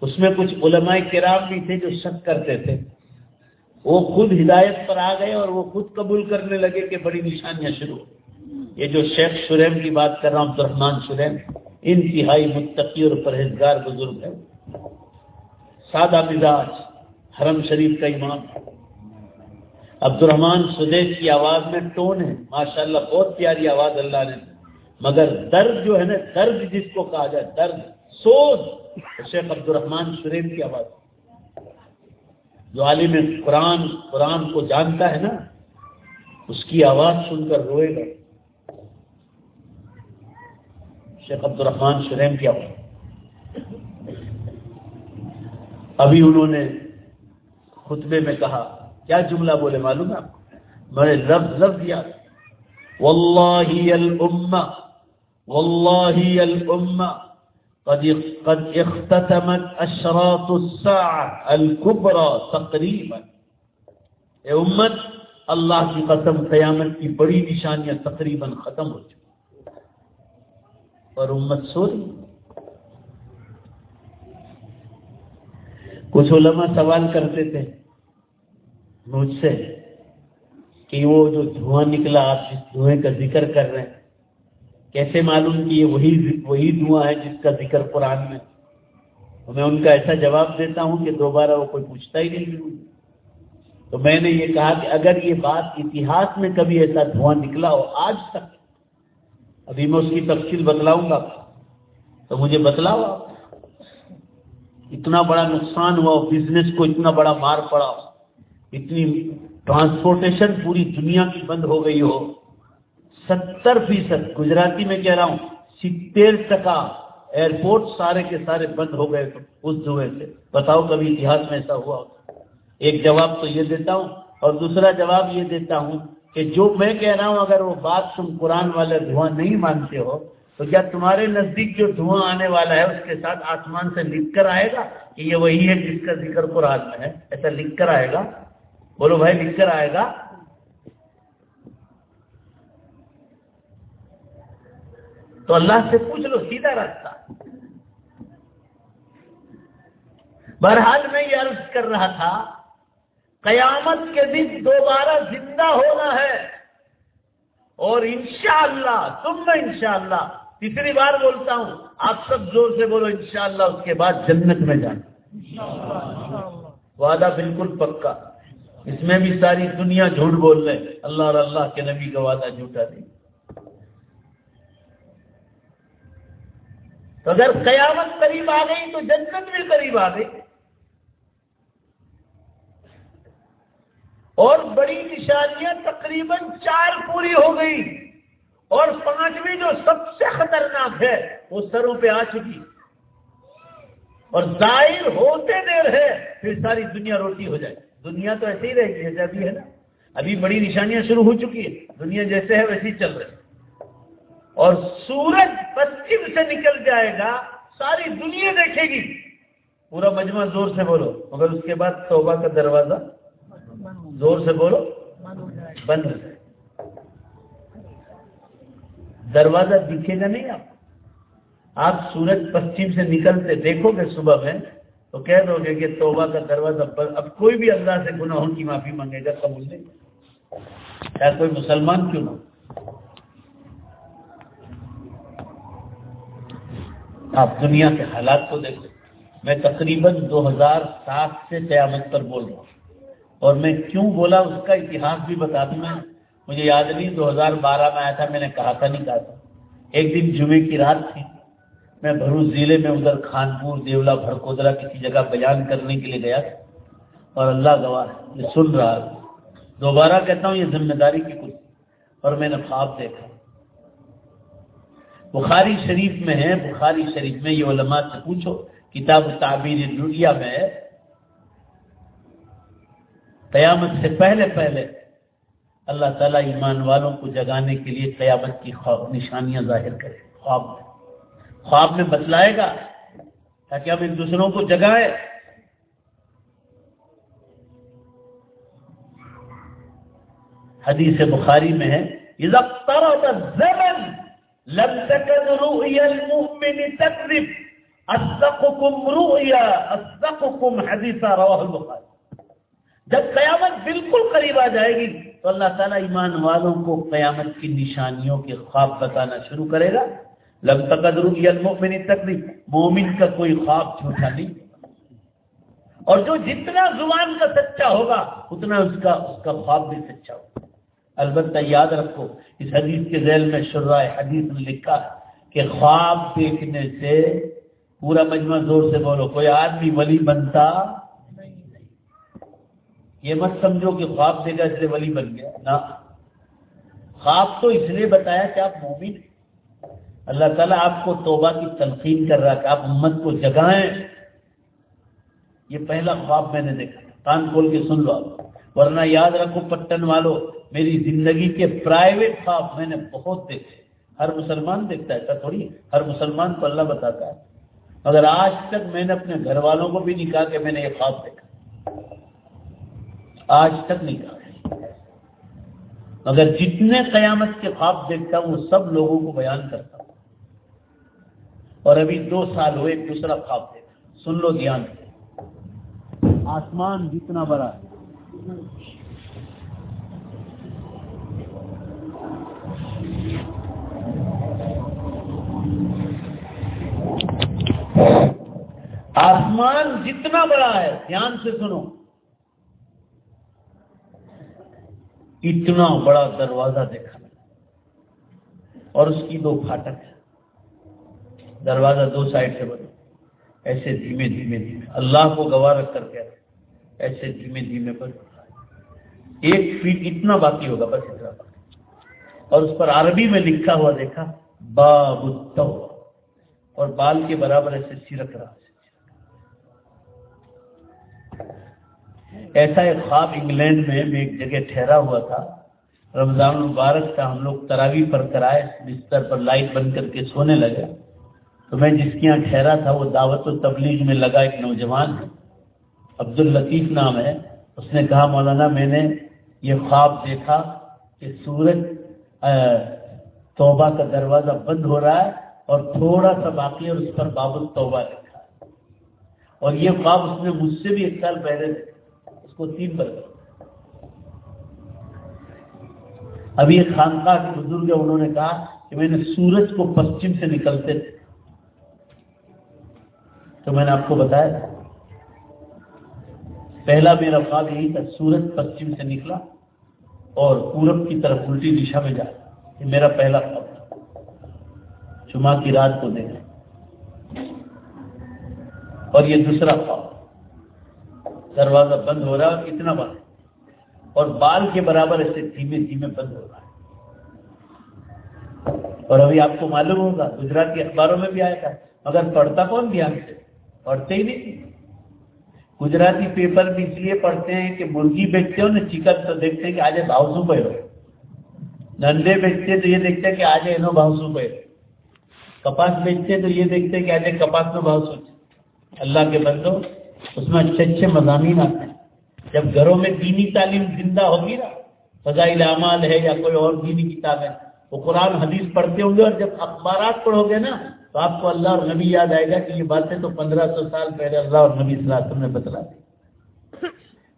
اس میں کچھ علماء کرام بھی تھے جو شک کرتے تھے۔ وہ خود ہدایت پر آ گئے اور وہ خود قبول کرنے لگے کہ بڑی نشانیاں شروع یہ جو شیخ شریم کی بات کر رہا ہوں، عبد الرحمان شریم، انتہائی متقی اور پرہیزگار بزرگ ہے سادہ مزاج، حرم شریف کا امام۔ عبد الرحمان سدیش کی آواز میں ٹون ہے۔ ماشاءاللہ بہت پیاری آواز اللہ نے مگر درد جو ہے نا، درد جس کو کہا جائے، درد سوچ شیخ عبد الرحمان شریف کی آواز۔ جو عالم قرآن قرآن کو جانتا ہے نا، اس کی آواز سن کر روئے گا۔ شیخ عبد الرحمان شریم کی آواز۔ ابھی انہوں نے خطبے میں کہا، کیا جملہ بولے معلوم ہے آپ کو؟ میں نے لفظ لفظ یاد واللہ الامہ واللہ الامہ قد قد اختتمت اشراط الساعة الكبرى تقریباً۔ اے امت، اللہ کی قسم قیامت کی بڑی نشانیاں تقریباً ختم ہو چکی۔ اور امت سو رہی۔ کچھ علماء سوال کرتے تھے مجھ سے کہ وہ جو دھواں نکلا، آپ جس دھوئیں کا ذکر کر رہے ہیں کیسے معلوم کہ یہ وہی وہی دھواں ہے جس کا ذکر قرآن میں؟ تو میں ان کا ایسا جواب دیتا ہوں کہ دوبارہ وہ کوئی پوچھتا ہی نہیں تو میں نے یہ کہا کہ اگر یہ بات اتہاس میں کبھی ایسا دھواں نکلا ہو، آج تک۔ ابھی میں اس کی تفصیل بتلاؤں گا۔ تو مجھے بتلاؤ اتنا بڑا نقصان ہوا بزنس کو اتنا بڑا مار پڑا اتنی ٹرانسپورٹیشن پوری دنیا کی بند ہو گئی ہو۔ ستر فیصد، گجراتی میں کہہ رہا ہوں ستر ٹکا ایئرپورٹ سارے کے سارے بند ہو گئے اس دھوئے سے۔ بتاؤ کبھی اتہاس میں ایسا ہوا؟ ایک جواب تو یہ دیتا ہوں اور دوسرا جواب یہ دیتا ہوں کہ جو میں کہہ رہا ہوں، اگر وہ بات تم قرآن والے دھواں نہیں مانتے ہو، تو کیا تمہارے نزدیک جو دھواں آنے والا ہے، اس کے ساتھ آسمان سے لکھ کر آئے گا کہ یہ وہی ہے جس کا ذکر قرآن میں ہے؟ ایسا لکھ کر آئے گا؟ بولو بھائی، لکھ کر آئے گا؟ تو اللہ سے پوچھ لو، سیدھا راستہ۔ بہرحال میں یہ عرض کر رہا تھا، قیامت کے دن دوبارہ زندہ ہونا ہے۔ اور انشاءاللہ تم میں انشاءاللہ، تیسری بار بولتا ہوں، آپ سب زور سے بولو، انشاءاللہ، اس کے بعد جنت میں جانا۔ وعدہ بالکل پکا۔ اس میں بھی ساری دنیا جھوٹ بول رہے اللہ اور اللہ کے نبی کا وعدہ جھوٹا نہیں۔ تو اگر قیامت قریب آ گئی تو جنت بھی قریب آ گئی۔ اور بڑی نشانیاں تقریباً چار پوری ہو گئی۔ اور پانچویں جو سب سے خطرناک ہے، وہ سروں پہ آ چکی۔ اور ظاہر ہوتے دیر ہے، پھر ساری دنیا روٹی ہو جائے۔ دنیا تو ایسے ہی رہے گی ابھی ہے نا۔ ابھی بڑی نشانیاں شروع ہو چکی ہے دنیا جیسے ہے، ویسے ہی چل رہے اور سورج پچھم سے نکل جائے گا، ساری دنیا دیکھے گی۔ پورا مجمع زور سے بولو، مگر اس کے بعد توبہ کا دروازہ زور سے بولو، بند دروازہ دکھے گا نہیں آپ؟ آپ سورج پچھم سے نکلتے دیکھو گے صبح میں، تو کہہ دو گے کہ توبہ کا دروازہ بند اب کوئی بھی اللہ سے گناہوں کی معافی مانگے گا، قبول نہیں۔ چاہے کوئی مسلمان کیوں نہ آپ دنیا کے حالات کو دیکھو میں تقریباً دو ہزار سات سے قیامت پر بول رہا ہوں۔ اور میں کیوں بولا اس کا اتہاس بھی بتا دوں میں۔ مجھے یاد نہیں، دو ہزار بارہ میں آیا تھا، میں نے کہا تھا، نہیں کہا تھا۔ ایک دن جمعے کی رات تھی۔ میں بھروچ ضلع میں ادھر خانپور، دیولا، بھرکودرا کسی جگہ بیان کرنے کے لیے گیا تھا۔ اور اللہ گواہ یہ سن رہا دوبارہ کہتا ہوں، یہ ذمہ داری کی کچھ۔ اور میں نے خواب دیکھا۔ بخاری شریف میں ہے، بخاری شریف میں یہ علماء سے پوچھو، کتاب تعبیر دنیا میں قیامت سے پہلے پہلے اللہ تعالیٰ ایمان والوں کو جگانے کے لیے قیامت کی خواب، نشانیاں ظاہر کرے، خواب میں۔ خواب میں بتلائے گا تاکہ ہم ان دوسروں کو جگائے حدیث بخاری میں ہے لم تكن رؤيا المؤمن تكذب. اصدقكم رؤيا اصدقكم حديثا، رواه البخاري. جب قیامت بالکل قریب آ جائے گی، تو اللہ تعالیٰ ایمان والوں کو قیامت کی نشانیوں کے خواب بتانا شروع کرے گا. لم تقد رؤيا المؤمن تكذب. مومن کا کوئی خواب جھوٹا نہیں. اور جو جتنا زبان کا سچا ہوگا، اتنا اس کا اس کا خواب بھی سچا ہوگا. البتہ یاد رکھو، اس حدیث کے ذیل میں شرح حدیث نے لکھا کہ خواب دیکھنے سے پورا مجمع زور سے بولو، کوئی آدمی ولی بنتا یہ مت سمجھو کہ خواب دے گا اس لیے ولی بن گیا، نہ۔ خواب تو اس لیے بتایا کہ آپ مومن ہیں۔ اللہ تعالیٰ آپ کو توبہ کی تلقین کر رہا کہ آپ امت کو جگائیں۔ یہ پہلا خواب میں نے دیکھا کان کھول کے سن لو آپ۔ ورنہ یاد رکھو پٹن والوں میری زندگی کے پرائیویٹ خواب میں نے بہت دیکھے۔ ہر مسلمان دیکھتا ہے، ایسا تھوڑی ہر مسلمان کو اللہ بتاتا ہے۔ مگر آج تک میں نے اپنے گھر والوں کو بھی نہیں کہا کہ میں نے یہ خواب دیکھا۔ آج تک نہیں کہا۔ مگر جتنے قیامت کے خواب دیکھتا ہوں، وہ سب لوگوں کو بیان کرتا ہوں۔ اور ابھی دو سال ہوئے، دوسرا خواب دیکھا۔ سن لو دھیان۔ آسمان جتنا بڑا ہے آسمان جتنا بڑا ہے، دھیان سے سنو۔ اتنا بڑا دروازہ دیکھا۔ اور اس کی دو پھاٹک ہے دروازہ دو سائڈ سے بنو۔ ایسے دھیمے دھیمے دھیمے۔ اللہ کو گواہ کر کے ایسے دھیمے دھیمے بنو۔ ایک فیٹ اتنا باقی ہوگا بس اتنا اور اس پر عربی میں لکھا ہوا دیکھا، باب اور بال کے برابر ایسے سرک رہا۔ ایسا ایک خواب انگلینڈ میں میں ایک جگہ ٹھہرا ہوا تھا۔ رمضان المبارک کا ہم لوگ تراوی پر کرائے بستر پر لائٹ بند کر کے سونے لگے تو میں جس کے یہاں ٹھہرا تھا، وہ دعوت و تبلیغ میں لگا ایک نوجوان۔ ہے عبد الطیف نام ہے۔ اس نے کہا، مولانا، میں نے یہ خواب دیکھا کہ سورج توبہ کا دروازہ بند ہو رہا ہے اور تھوڑا سا باقی اور اس پر بابل توبہ لکھا ہے۔ اور یہ خواب اس نے مجھ سے بھی ایک سال پہلے اس کو تین بار ابھی ایک خانقاہ کے بزرگ انہوں نے کہا کہ میں نے سورج کو پشچم سے نکلتے تھے تو میں نے آپ کو بتایا، پہلا میرا خواب یہی تھا، سورج پشچم سے نکلا۔ اور پورب کی طرف الٹی دشا میں جا۔ یہ میرا پہلا خواب تھا جمعہ کی رات کو دیکھا اور یہ دوسرا خواب دروازہ بند ہو رہا ہے اور اتنا بند۔ اور بال کے برابر ایسے دھیمے دھیمے بند ہو رہا ہے۔ اور ابھی آپ کو معلوم ہوگا گجرات کے اخباروں میں بھی آیا تھا۔ مگر پڑھتا کون دھیان سے؟ پڑھتے ہی نہیں۔ گجراتی پیپر بھی اس لیے پڑھتے ہیں کہ مرغی بیچتے ہو نا چکن تو دیکھتے ہیں کہ آج بھاؤ سو پہ ہو ننڈے بیچتے تو یہ دیکھتے ہیں کہ آج انو بھاؤ سو پہ کپاس بیچتے تو یہ دیکھتے ہیں کہ آج کپاس میں بھاؤسو اللہ کے بندو، اس میں اچھے اچھے مضامین آتے ہیں۔ جب گھروں میں دینی تعلیم زندہ ہوگی نا، فضائل اعمال ہے یا کوئی اور دینی کتاب ہے، وہ قرآن حدیث پڑھتے ہوں گے اور جب اخبارات پڑھو گے نا تو آپ کو اللہ اور نبی یاد آئے گا کہ یہ باتیں تو پندرہ سو سال پہلے اللہ اور نبی صلی اللہ علیہ وسلم نے بتلا دی۔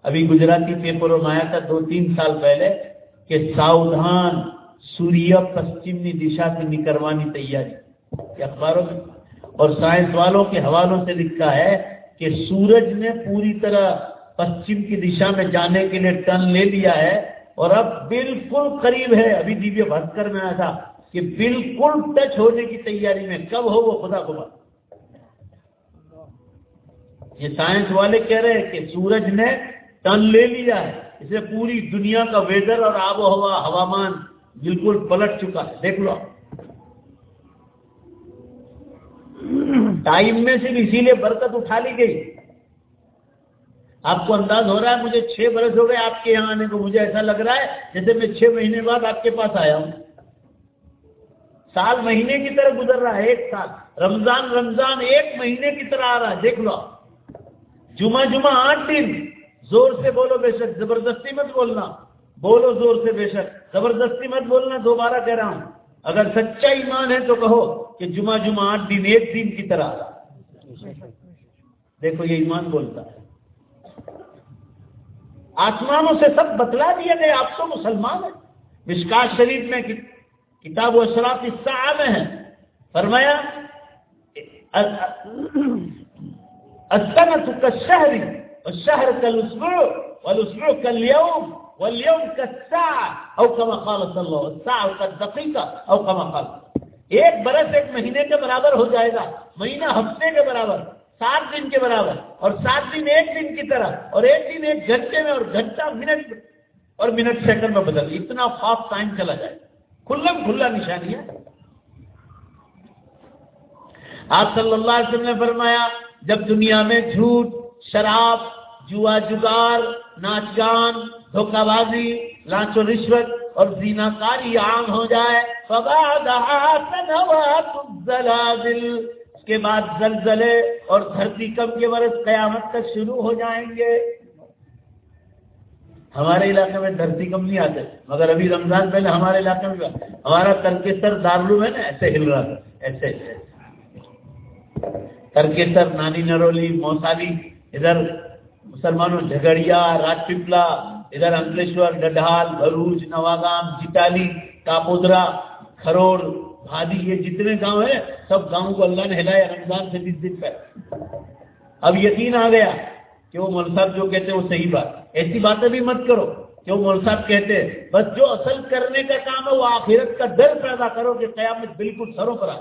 ابھی گجراتی پیپروں میں آیا تھا دو تین سال پہلے کہ ساؤدھان سوریا پشچمی دشا سے نکلوانی تیاری۔ یہ اخباروں میں اور سائنس والوں کے حوالوں سے لکھا ہے کہ سورج نے پوری طرح پشچم کی دشا میں جانے کے لیے ٹرن لے لیا ہے اور اب بالکل قریب ہے۔ ابھی دیویہ بھسکر میں آیا تھا۔ کہ بالکل ٹچ ہونے کی تیاری میں کب ہو وہ خدا خدا یہ سائنس والے کہہ رہے ہیں کہ سورج نے ٹن لے لیا ہے اسے پوری دنیا کا ویدر اور آب و ہوا، ہوامان بالکل پلٹ چکا ہے۔ دیکھ لو ٹائم میں صرف اسی لیے برکت اٹھا لی گئی۔ آپ کو انداز ہو رہا ہے، مجھے چھ برس ہو گئے آپ کے یہاں آنے کو، مجھے ایسا لگ رہا ہے جیسے میں چھ مہینے بعد آپ کے پاس آیا ہوں۔ سال مہینے کی طرح گزر رہا ہے، ایک سال۔ رمضان رمضان، ایک مہینے کی طرح آ رہا ہے۔ دیکھ لو۔ جمعہ جمعہ آٹھ دن۔ زور سے بولو بے شک، زبردستی مت بولنا۔ بولو زور سے بے شک۔ زبردستی مت بولنا، دوبارہ کہہ رہا ہوں۔ اگر سچا ایمان ہے تو کہو کہ جمعہ جمعہ آٹھ دن، ایک دن کی طرح آ رہا دیکھو، یہ ایمان بولتا ہے۔ آسمانوں سے سب بتلا دیا گئے آپ تو مسلمان ہیں۔ مشکات شریف میں کتاب و اشراف الساعہ میں ہے۔ فرمایا السنة كالشهر والشهر كالاسبوع والاسبوع كاليوم واليوم كالساعة او كما قال صلى الله الساعة كالدقيقة او كما قال۔ ایک برس، ایک مہینے کے برابر ہو جائے گا۔ مہینہ، ہفتے کے برابر، سات دن کے برابر، اور سات دن ایک دن کی طرح، اور ایک دن ایک گھنٹے میں، اور گھنٹہ، منٹ، اور منٹ سیکنڈ میں بدل۔ اتنا فاسٹ ٹائم چلا جائے۔ کھلم کھلا نشانی ہے۔ آپ صلی اللہ علیہ وسلم نے فرمایا، جب دنیا میں جھوٹ، شراب، جوا جگار، ناچ گان، دھوکہ بازی، لانچ و رشوت اور زینا کاری عام ہو جائے اس کے بعد زلزلے اور دھرتی کم کے برس قیامت تک شروع ہو جائیں گے۔ ہمارے علاقے میں دھرتی کم نہیں آتے، مگر ابھی رمضان پہلے ہمارے علاقے میں ہمارا ترکیسر دارلو ہے نا، ایسے ہل رہا تھا، ایسے۔ ترکیسر نانی نرولی، موسالی، ادھر مسلمانوں جھگڑیا، راج پپلا، ادھر انکلیشور، ڈڈھال، بھروچ، نواگام جٹالی کاپودرا، کھروڑ، بھادی، یہ جتنے گاؤں ہیں، سب گاؤں کو اللہ نے ہلایا رمضان سے بیس دن پہ اب یقین آ گیا۔ کہ وہ مول صاحب جو کہتے ہیں وہ صحیح بات ایسی باتیں بھی مت کرو کہ وہ مول صاحب کہتے ہیں۔ بس جو اصل کرنے کا کام ہے وہ آخرت کا ڈر پیدا کرو کہ قیامت بالکل سروں پر آ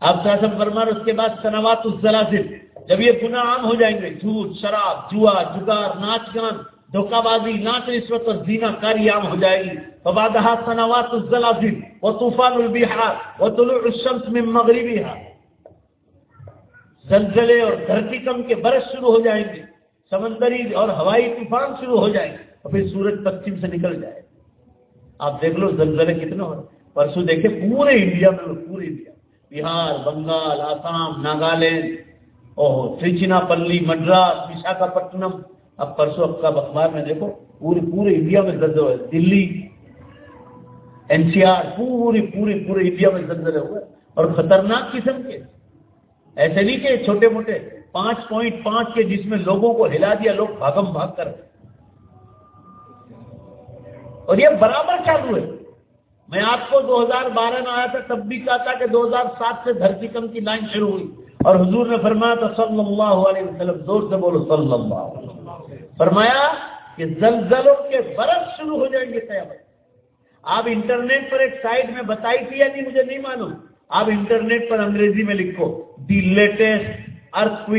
آپ ساسم فرمان اس کے بعد سنوات الزلازل، جب یہ گناہ عام ہو جائیں گے، جھوٹ، شراب، جوا، جگار، ناچ گان دھوکہ بازی، ناچ، رشوت اور زینا کاری عام ہو جائے گی۔ فبادہ سنوات الزلازل و طوفان البحار و طلوع الشمس من مغربها زلزلے اور دھرتی کم کے برس شروع ہو جائیں گے، سمندری اور ہوائی طوفان شروع ہو جائیں گے اور پھر سورج پشچم سے نکل جائے آپ دیکھ لو زلزلے کتنے ہو رہے پرسوں دیکھے پورے انڈیا میں پورے انڈیا۔ بہار، بنگال، آسام، ناگالینڈ۔ اوہ ترچنا پلی مڈراس وشاکھاپٹنم اب پرسوں اب کا اخبار میں دیکھو، پورے پورے انڈیا میں زلزلے ہوئے دلی این سی آر پوری پوری پورے انڈیا میں زلزلے ہوئے اور خطرناک قسم کے ایسے نہیں کہ چھوٹے موٹے، پانچ پوائنٹ پانچ کے جس میں لوگوں کو ہلا دیا، لوگ بھاگم بھاگ کر۔ اور یہ برابر چالو ہے میں آپ کو دو ہزار بارہ میں آیا تھا، تب بھی کہا تھا کہ دو ہزار سات سے دھرتی کم کی لائن شروع ہوئی۔ اور حضور نے فرمایا تھا، صلی اللہ علیہ وسلم، زور سے بولو، صلی اللہ علیہ وسلم۔ فرمایا کہ زلزلوں کے برف شروع ہو جائیں گے قیامت۔ آپ انٹرنیٹ پر ایک سائٹ میں بتائی تھی یا نہیں، مجھے نہیں معلوم۔ آپ انٹرنیٹ پر انگریزی میں لکھو the latest earth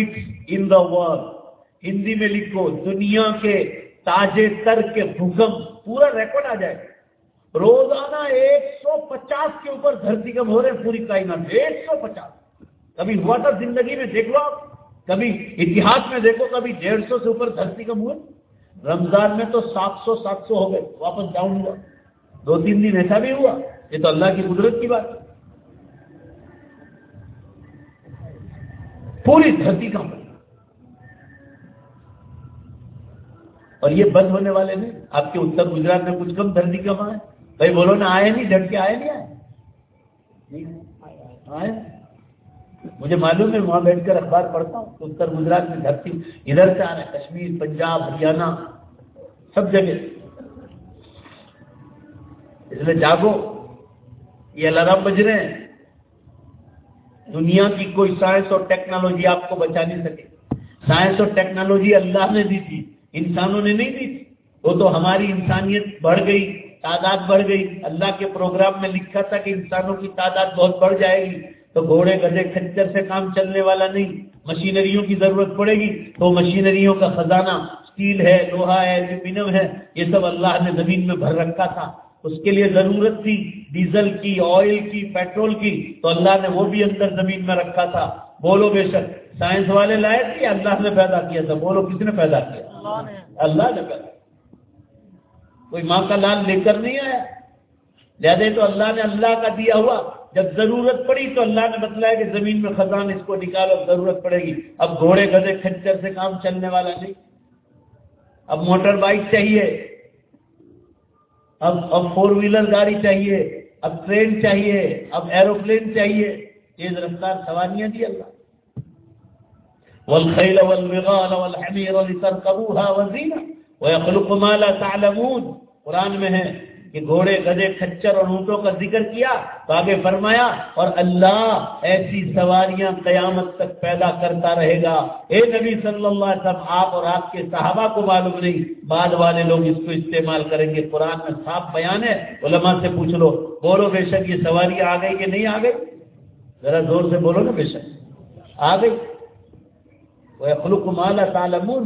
in the world Hindi میں لکھو دنیا کے تازے تر کے بھوکم پورا ریکارڈ آ جائے روزانہ ایک سو پچاس کے اوپر دھرتی کم ہو رہے ہیں پوری کائنات۔ ایک سو پچاس۔ کبھی ہوا تھا زندگی میں دیکھ لو آپ۔ کبھی اتہاس میں دیکھو، کبھی ڈیڑھ سو سے اوپر دھرتی کم ہوئے۔ رمضان میں تو سات سو سات سو ہو گئے، واپس ڈاؤن ہوا۔ دو تین دن ایسا بھی ہوا۔ یہ تو اللہ کی قدرت کی بات ہے۔ پوری دھرتی کم اور یہ بند ہونے والے نہیں، آپ کے اتر گجرات میں کچھ کم دھرتی کم آئے۔ بھائی بولو نا، آئے نہیں، ڈٹ کے آئے نہیں آئے؟ آئے مجھے معلوم ہے، وہاں بیٹھ کر اخبار پڑھتا ہوں۔ تو اتر گجرات میں دھرتی، ادھر سے آ رہے ہیں کشمیر، پنجاب، ہریانہ، سب جگہ۔ اس لیے جاگو، یہ الارم بج رہے ہیں۔ دنیا کی کوئی سائنس اور ٹیکنالوجی آپ کو بچا نہیں سکے۔ سائنس اور ٹیکنالوجی اللہ نے دی تھی، انسانوں نے نہیں دی تھی۔ وہ تو ہماری انسانیت بڑھ گئی، تعداد بڑھ گئی۔ اللہ کے پروگرام میں لکھا تھا کہ انسانوں کی تعداد بہت بڑھ جائے گی، تو گھوڑے گدے کھچر سے کام چلنے والا نہیں۔ مشینریوں کی ضرورت پڑے گی، تو مشینریوں کا خزانہ اسٹیل ہے، لوہا ہے ایلومینم ہے، یہ سب اللہ نے زمین میں بھر رکھا تھا۔ اس کے لیے ضرورت تھی ڈیزل کی، آئل کی، پیٹرول کی۔ تو اللہ نے وہ بھی اندر زمین میں رکھا تھا۔ بولو بے شک، سائنس والے لائے تھے اللہ نے پیدا کیا تھا؟ بولو کس نے پیدا کیا؟ اللہ نے پیدا کوئی ماں کا لال لے کر نہیں آیا؟ لہٰذا تو اللہ نے اللہ کا دیا ہوا۔ جب ضرورت پڑی تو اللہ نے بتلایا کہ زمین میں خزان اس کو نکالو ضرورت پڑے گی۔ اب گھوڑے گدے کھچر سے کام چلنے والا نہیں۔ اب موٹر بائک چاہیے۔ اب اب فور ویلر گاڑی چاہیے، اب ٹرین چاہیے، اب ایروپلین چاہیے، تیز رفتار سواریاں دی جی اللہ۔ والخيل والبغال والحمير لتركبوها وزينة ويخلق ما لا تعلمون۔ قرآن میں ہے کہ گھوڑے گدے کھچر اور اونٹوں کا ذکر کیا تو آگے فرمایا، اور اللہ ایسی سواریاں قیامت تک پیدا کرتا رہے گا۔ اے نبی صلی اللہ علیہ وسلم، آپ اور آپ کے صحابہ کو معلوم نہیں، بعد والے لوگ اس کو استعمال کریں گے۔ قرآن میں صاف بیان ہے، علماء سے پوچھ لو۔ بولو بے شک یہ سواری آ گئی کہ نہیں آ گئی؟ ذرا زور سے بولو نا بے شک۔ آ گئی۔ وہ خلق مالا تعلمون۔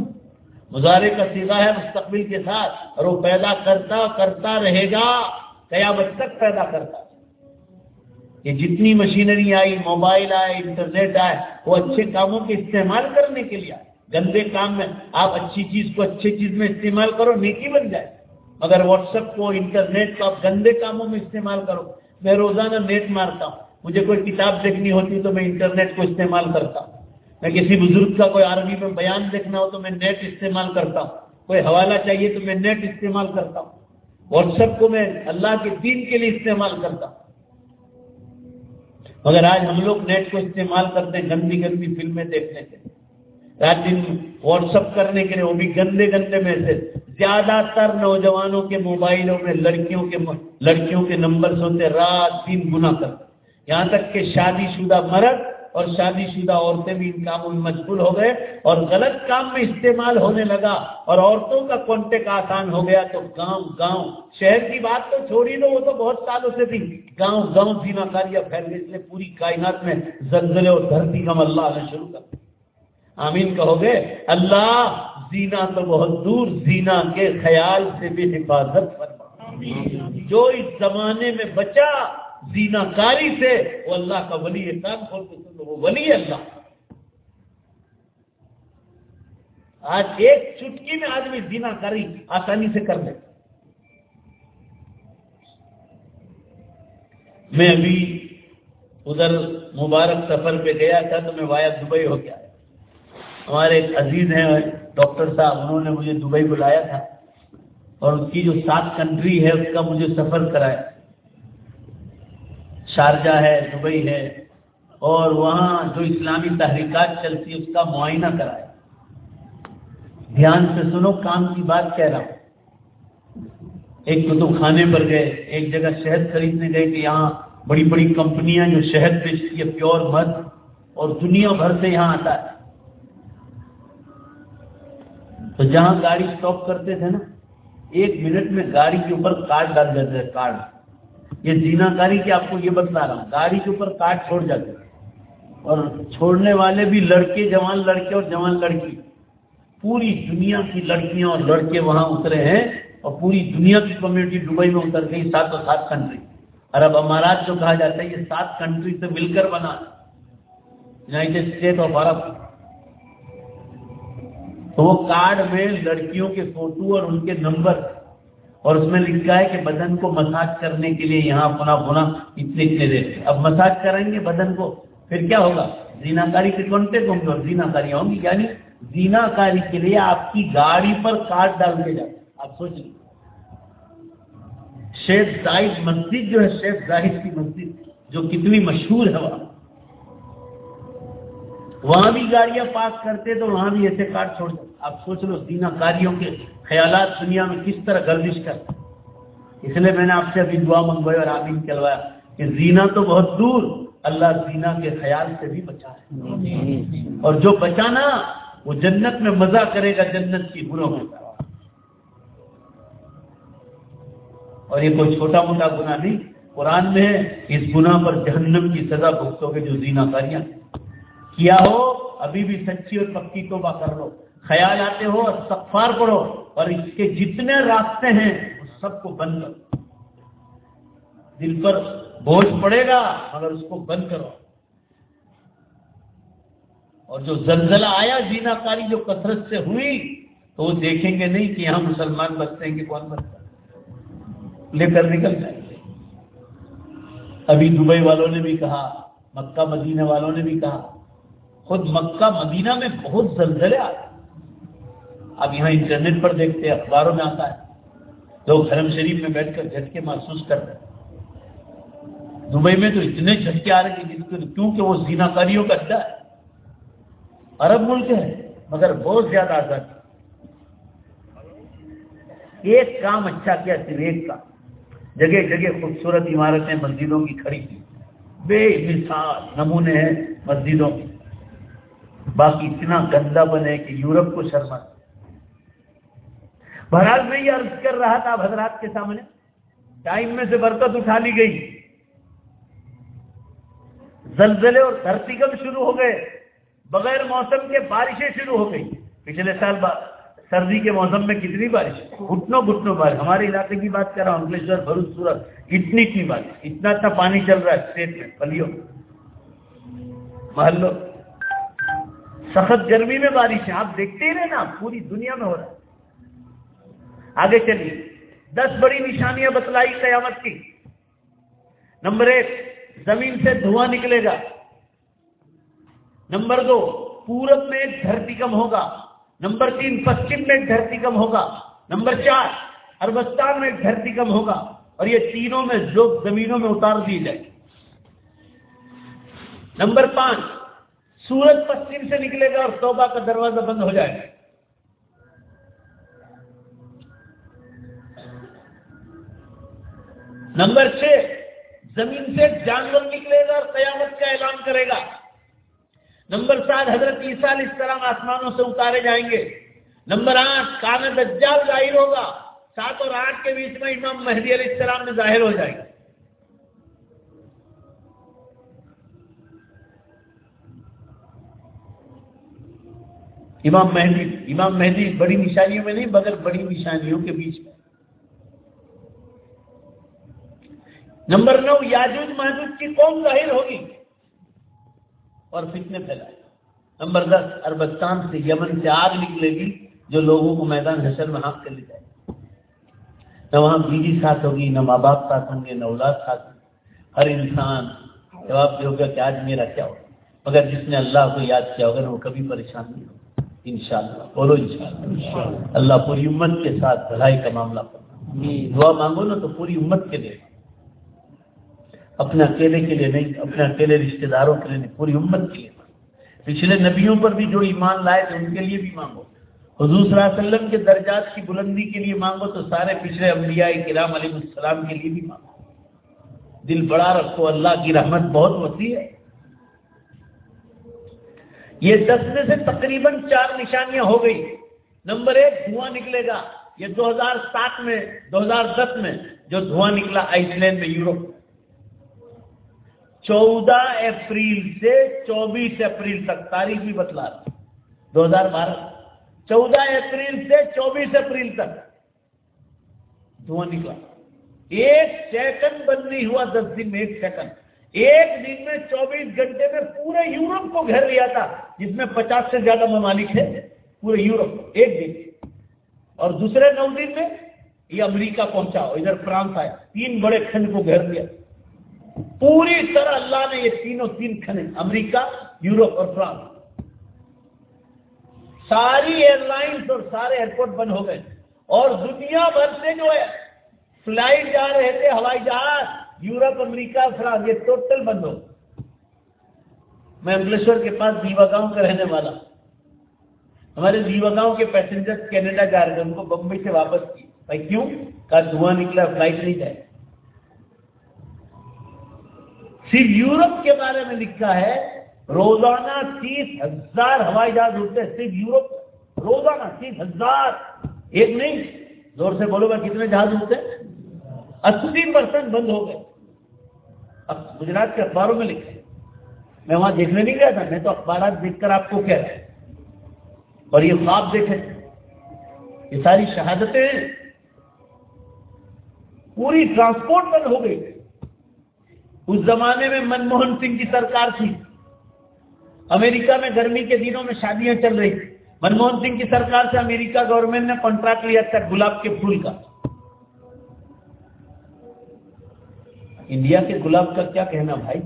مظاہرے کا سیدھا ہے مستقبل کے ساتھ، اور وہ پیدا کرتا کرتا رہے گا، قیامت تک پیدا کرتا۔ یہ جتنی مشینری آئی، موبائل آئے، انٹرنیٹ آئے، وہ اچھے کاموں کے استعمال کرنے کے لیے گندے کام میں آپ اچھی چیز کو اچھی چیز میں استعمال کرو، نیکی بن جائے۔ مگر واٹس ایپ کو، انٹرنیٹ کو آپ گندے کاموں میں استعمال کرو۔ میں روزانہ نیٹ مارتا ہوں۔ مجھے کوئی کتاب دیکھنی ہوتی تو میں انٹرنیٹ کو استعمال کرتا ہوں۔ میں کسی بزرگ کا کوئی عربی میں بیان دیکھنا ہو تو میں نیٹ استعمال کرتا ہوں۔ کوئی حوالہ چاہیے تو میں نیٹ استعمال کرتا ہوں۔ واٹس ایپ کو میں اللہ کے دین کے لیے استعمال کرتا ہوں۔ مگر آج ہم لوگ نیٹ کو استعمال کرتے ہیں، گندی گندی فلمیں دیکھنے کے رات دن واٹس ایپ کرنے کے لیے وہ بھی گندے گندے میں سے زیادہ تر نوجوانوں کے موبائلوں میں لڑکیوں کے لڑکیوں کے نمبر ہوتے رات دن گنا کرتے یہاں تک کہ شادی شدہ مرد اور شادی شدہ عورتیں بھی ان کاموں میں مشغول ہو گئے اور غلط کام میں استعمال ہونے لگا اور عورتوں کا کانٹیکٹ آسان ہو گیا تو گاؤں گاؤں۔ شہر کی بات تو چھوڑی دو وہ تو بہت سالوں سے تھی۔ گاؤں گاؤں سینا کاریاں پھیل گئی اس نے پوری کائنات میں زلزلے اور دھرتی کا ملہ آنا شروع کر آمین کہو گے اللہ زینا تو بہت دور زینا کے خیال سے بھی حفاظت فرما۔ جو اس زمانے میں بچا زینا کاری سے وہ اللہ کا ولی ہے کان کھول کے سن وہ ولی ہے اللہ۔ آج ایک چٹکی میں آدمی زینا کاری آسانی سے کر لے۔ میں ابھی ادھر مبارک سفر پہ گیا تھا تو میں وایا دبئی ہو گیا۔ ہمارے ایک عزیز ہیں، ڈاکٹر صاحب، انہوں نے مجھے دبئی بلایا تھا۔ اور اس کی جو سات کنٹری ہے، اس کا مجھے سفر کرایا۔ شارجہ ہے، دبئی ہے، اور وہاں جو اسلامی تحریکات چلتی ہے اس کا معائنہ کرائے۔ دھیان سے سنو، کام کی بات کہہ رہا ہوں۔ ایک کتب خانے پر گئے، ایک جگہ شہد خریدنے گئے کہ یہاں بڑی بڑی کمپنیاں جو شہد بیچتی ہے پیور مد اور دنیا بھر سے یہاں آتا ہے۔ تو جہاں گاڑی اسٹاپ کرتے تھے نا، ایک منٹ میں گاڑی کے اوپر کارڈ ڈال دیتے تھے، کارڈ۔ یہ زینا کاری کی آپ کو یہ بتلا رہا ہوں، گاڑی کے اوپر کاٹ چھوڑ جاتے اور چھوڑنے والے بھی لڑکے، جوان لڑکے اور جوان لڑکی۔ پوری دنیا کی لڑکیاں اور لڑکے وہاں اترے ہیں اور پوری دنیا کی کمیونٹی دبئی میں اتر گئی، سات اور سات کنٹری عرب امارات جو کہا جاتا ہے، یہ سات کنٹری سے مل کر بنا۔ یوناٹیڈ اسٹیٹ آف عرب تو وہ کارڈ میں لڑکیوں کے فوٹو اور ان کے نمبر اور اس میں لکھا ہے کہ بدن کو مساج کرنے کے لیے یہاں پنا پنا اتنے اتنے دیتے اب مساج کریں گے بدن کو، پھر کیا ہوگا؟ زینا کاری کے کانٹیکٹ ہوں گے اور زینا کاری ہوں گی یعنی زینا کاری کے لیے آپ کی گاڑی پر کارڈ ڈال کے جاتے آپ سوچ لیجیے شیخ زاہد مسجد جو ہے، شیخ زاہد کی مسجد جو کتنی مشہور ہے وہاں۔ وہاں بھی گاڑیاں پاس کرتے تو وہاں بھی ایسے کارڈ چھوڑ آپ سوچ لو زینا کاریوں کے خیالات دنیا میں کس طرح گردش کر۔ اس لیے میں نے آپ سے ابھی دعا منگوائی اور آمین کلوایا کہ زینا تو بہت دور اللہ زینا کے خیال سے بھی بچا ہے۔ اور جو بچانا وہ جنت میں مزہ کرے گا جنت کی بروں میں۔ اور یہ کوئی چھوٹا موٹا گناہ نہیں قرآن میں اس گناہ پر جہنم کی سزا بھگتو گے جو زینا کاریاں۔ کیا ہو؟ ابھی بھی سچی اور پکی توبہ کر لو۔ خیال آتے ہو اور سفار پڑھو اور اس کے جتنے راستے ہیں، اس سب کو بند کرو۔ دل پر بوجھ پڑے گا، مگر اس کو بند کرو۔ اور جو زلزلہ آیا جینا کاری جو کثرت سے ہوئی، تو وہ دیکھیں گے نہیں کہ یہاں مسلمان بچتے ہیں کہ کون بچتا لے کر نکل جائیں گے۔ ابھی دبئی والوں نے بھی کہا، مکہ مدینہ والوں نے بھی کہا خود مکہ، مدینہ میں بہت زلزلے آتے اب یہاں انٹرنیٹ پر دیکھتے ہیں، اخباروں میں آتا ہے۔ لوگ حرم شریف میں بیٹھ کر جھٹکے محسوس کرتے ہیں۔ دبئی میں تو اتنے جھٹکے آ رہے ہیں کیونکہ وہ زینا کاریوں کا اڈا ہے۔ عرب ملک ہے، مگر بہت زیادہ آزاد۔ ایک کام اچھا کیا، صرف ایک کا جگہ جگہ خوبصورت عمارتیں مسجدوں کی کھڑی کی۔ بے مثال نمونے ہیں مسجدوں کی۔ باقی اتنا گندا بنے کہ یورپ کو شرما بہرحال میں یہ عرض کر رہا تھا حضرات کے سامنے، ٹائم میں سے برکت اٹھا لی گئی۔ زلزلے اور دھرتی کم شروع ہو گئے، بغیر موسم کے بارشیں شروع ہو گئی پچھلے سال سردی کے موسم میں کتنی بارش؟ گھٹنوں گھٹنوں بارش۔ ہمارے علاقے کی بات کر رہا ہوں انکلیشور بھروچ، سورت، اتنی اتنی بارش۔ اتنا اتنا پانی چل رہا ہے، اسٹیٹ میں، پلیوں۔ محلوں۔ سخت گرمی میں بارش ہے۔ آپ دیکھتے ہی رہے نا پوری دنیا میں ہو رہا ہے۔ آگے چلیے۔ دس بڑی نشانیاں بتلائی قیامت کی۔ نمبر ایک، زمین سے دھواں نکلے گا۔ نمبر دو، پورب میں ایک دھرتی کم ہوگا۔ نمبر تین پشچم میں ایک دھرتی کم ہوگا۔ نمبر چار اربستان میں ایک دھرتی کم ہوگا۔ اور یہ تینوں میں جو زمینوں میں اتار دی جائے۔ گی نمبر پانچ سورج پشچم سے نکلے گا اور توبہ کا دروازہ بند ہو جائے گا۔ نمبر چھ، زمین سے جانور نکلے گا اور قیامت کا اعلان کرے گا۔ نمبر سات، حضرت عیسیٰ علیہ السلام آسمانوں سے اتارے جائیں گے۔ نمبر آٹھ، کان دجال ظاہر ہوگا۔ سات اور آٹھ کے بیچ میں امام مہدی علیہ السلام میں ظاہر ہو جائے گا امام مہدی امام مہدی بڑی نشانیوں میں نہیں، مگر بڑی نشانیوں کے بیچ میں۔ نمبر نو، یاجوج محدود کی قوم ظاہر ہوگی۔ اور فتنے پھیلائے۔ نمبر دس، اربستان سے یمن سے آگ نکلے گی، جو لوگوں کو میدان حشر میں ہاتھ کر لے جائے نہ وہاں بیوی ساتھ ہوگی، نہ ماں باپ ساتھ ہوں گے، نہ اولاد ساتھ ہوں ہر انسان جواب دے ہوگا کہ آج میرا کیا ہوگا؟ مگر جس نے اللہ کو یاد کیا ہوگا وہ کبھی پریشان نہیں ہوگا۔ انشاءاللہ بولو انشاءاللہ۔ اللہ پوری امت کے ساتھ بھلائی کا معاملہ کرنا۔ دعا مانگو نا تو پوری امت کے لیے۔ اپنے اکیلے کے لیے نہیں اپنے اکیلے رشتہ داروں کے لیے نہیں پوری امت کے لیے۔ پچھلے نبیوں پر بھی جو ایمان لائے تھے ان کے لیے بھی مانگو۔ حضور صلی اللہ علیہ وسلم کے درجات کی بلندی کے لیے مانگو تو سارے پچھلے انبیاء کرام علیہ السلام کے لیے بھی مانگو۔ دل بڑا رکھو اللہ کی رحمت بہت وسیع ہے۔ یہ دس میں سے تقریباً چار نشانیاں ہو گئی۔ نمبر ایک، دھواں نکلے گا۔ یہ دو ہزار سات میں، دو ہزار دس میں جو دھواں نکلا آئس لینڈ میں یوروپ چودہ اپریل سے چوبیس اپریل تک، تاریخ بھی بتلا دو ہزار بارہ۔ چودہ اپریل سے چوبیس اپریل تک دھواں نکلا۔ ایک سیکنڈ بند نہیں ہوا، دس دن میں ایک سیکنڈ۔ ایک دن میں چوبیس گھنٹے میں پورے یورپ کو گھر لیا تھا، جس میں پچاس سے زیادہ ممالک ہے پورے یورپ ایک دن۔ اور دوسرے نو دن میں یہ امریکہ پہنچا، ادھر فرانس آیا، تین بڑے کھنڈ کو گھر لیا۔ پوری طرح اللہ نے یہ تینوں تین کھنڈ، امریکہ، یورپ اور فرانس۔ ساری ایئر لائنس اور سارے ایئرپورٹ بند ہو گئے۔ اور دنیا بھر سے جو ہے، فلائٹ جا رہے تھے، ہوائی جہاز۔ یورپ، امریکہ، فرانس، یہ ٹوٹل بند ہو۔ میں امبلیشور کے پاس دیوا گاؤں کا رہنے والا۔ ہمارے دیوا گاؤں کے پیسنجر کینیڈا جا رہے تھے، ان کو بمبئی سے واپس کی۔ بھائی کیوں؟ کا دھواں نکلا فلائٹ نہیں جائے۔ صرف یورپ کے بارے میں لکھا ہے، روزانہ تیس ہزار ہوائی جہاز اڑتے صرف یورپ۔ روزانہ تیس ہزار۔ ایک نہیں، زور سے بولو گا کتنے جہاز اڑتے اسی پرسینٹ بند ہو گئے۔ اب گجرات کے اخباروں میں لکھے میں وہاں دیکھنے نہیں گیا تھا، میں تو اخبارات دیکھ کر آپ کو کہہ رہا اور یہ خواب دیکھے یہ ساری شہادتیں پوری ٹرانسپورٹ بند ہو گئی۔ اس زمانے میں منموہن سنگھ کی سرکار تھی۔ امریکہ میں گرمی کے دنوں میں شادیاں چل رہی۔ منموہن سنگھ کی سرکار سے امریکہ گورنمنٹ نے کانٹریکٹ لیا تھا گلاب کے پھول کا۔ انڈیا کے گلاب کا کیا کہنا بھائی؟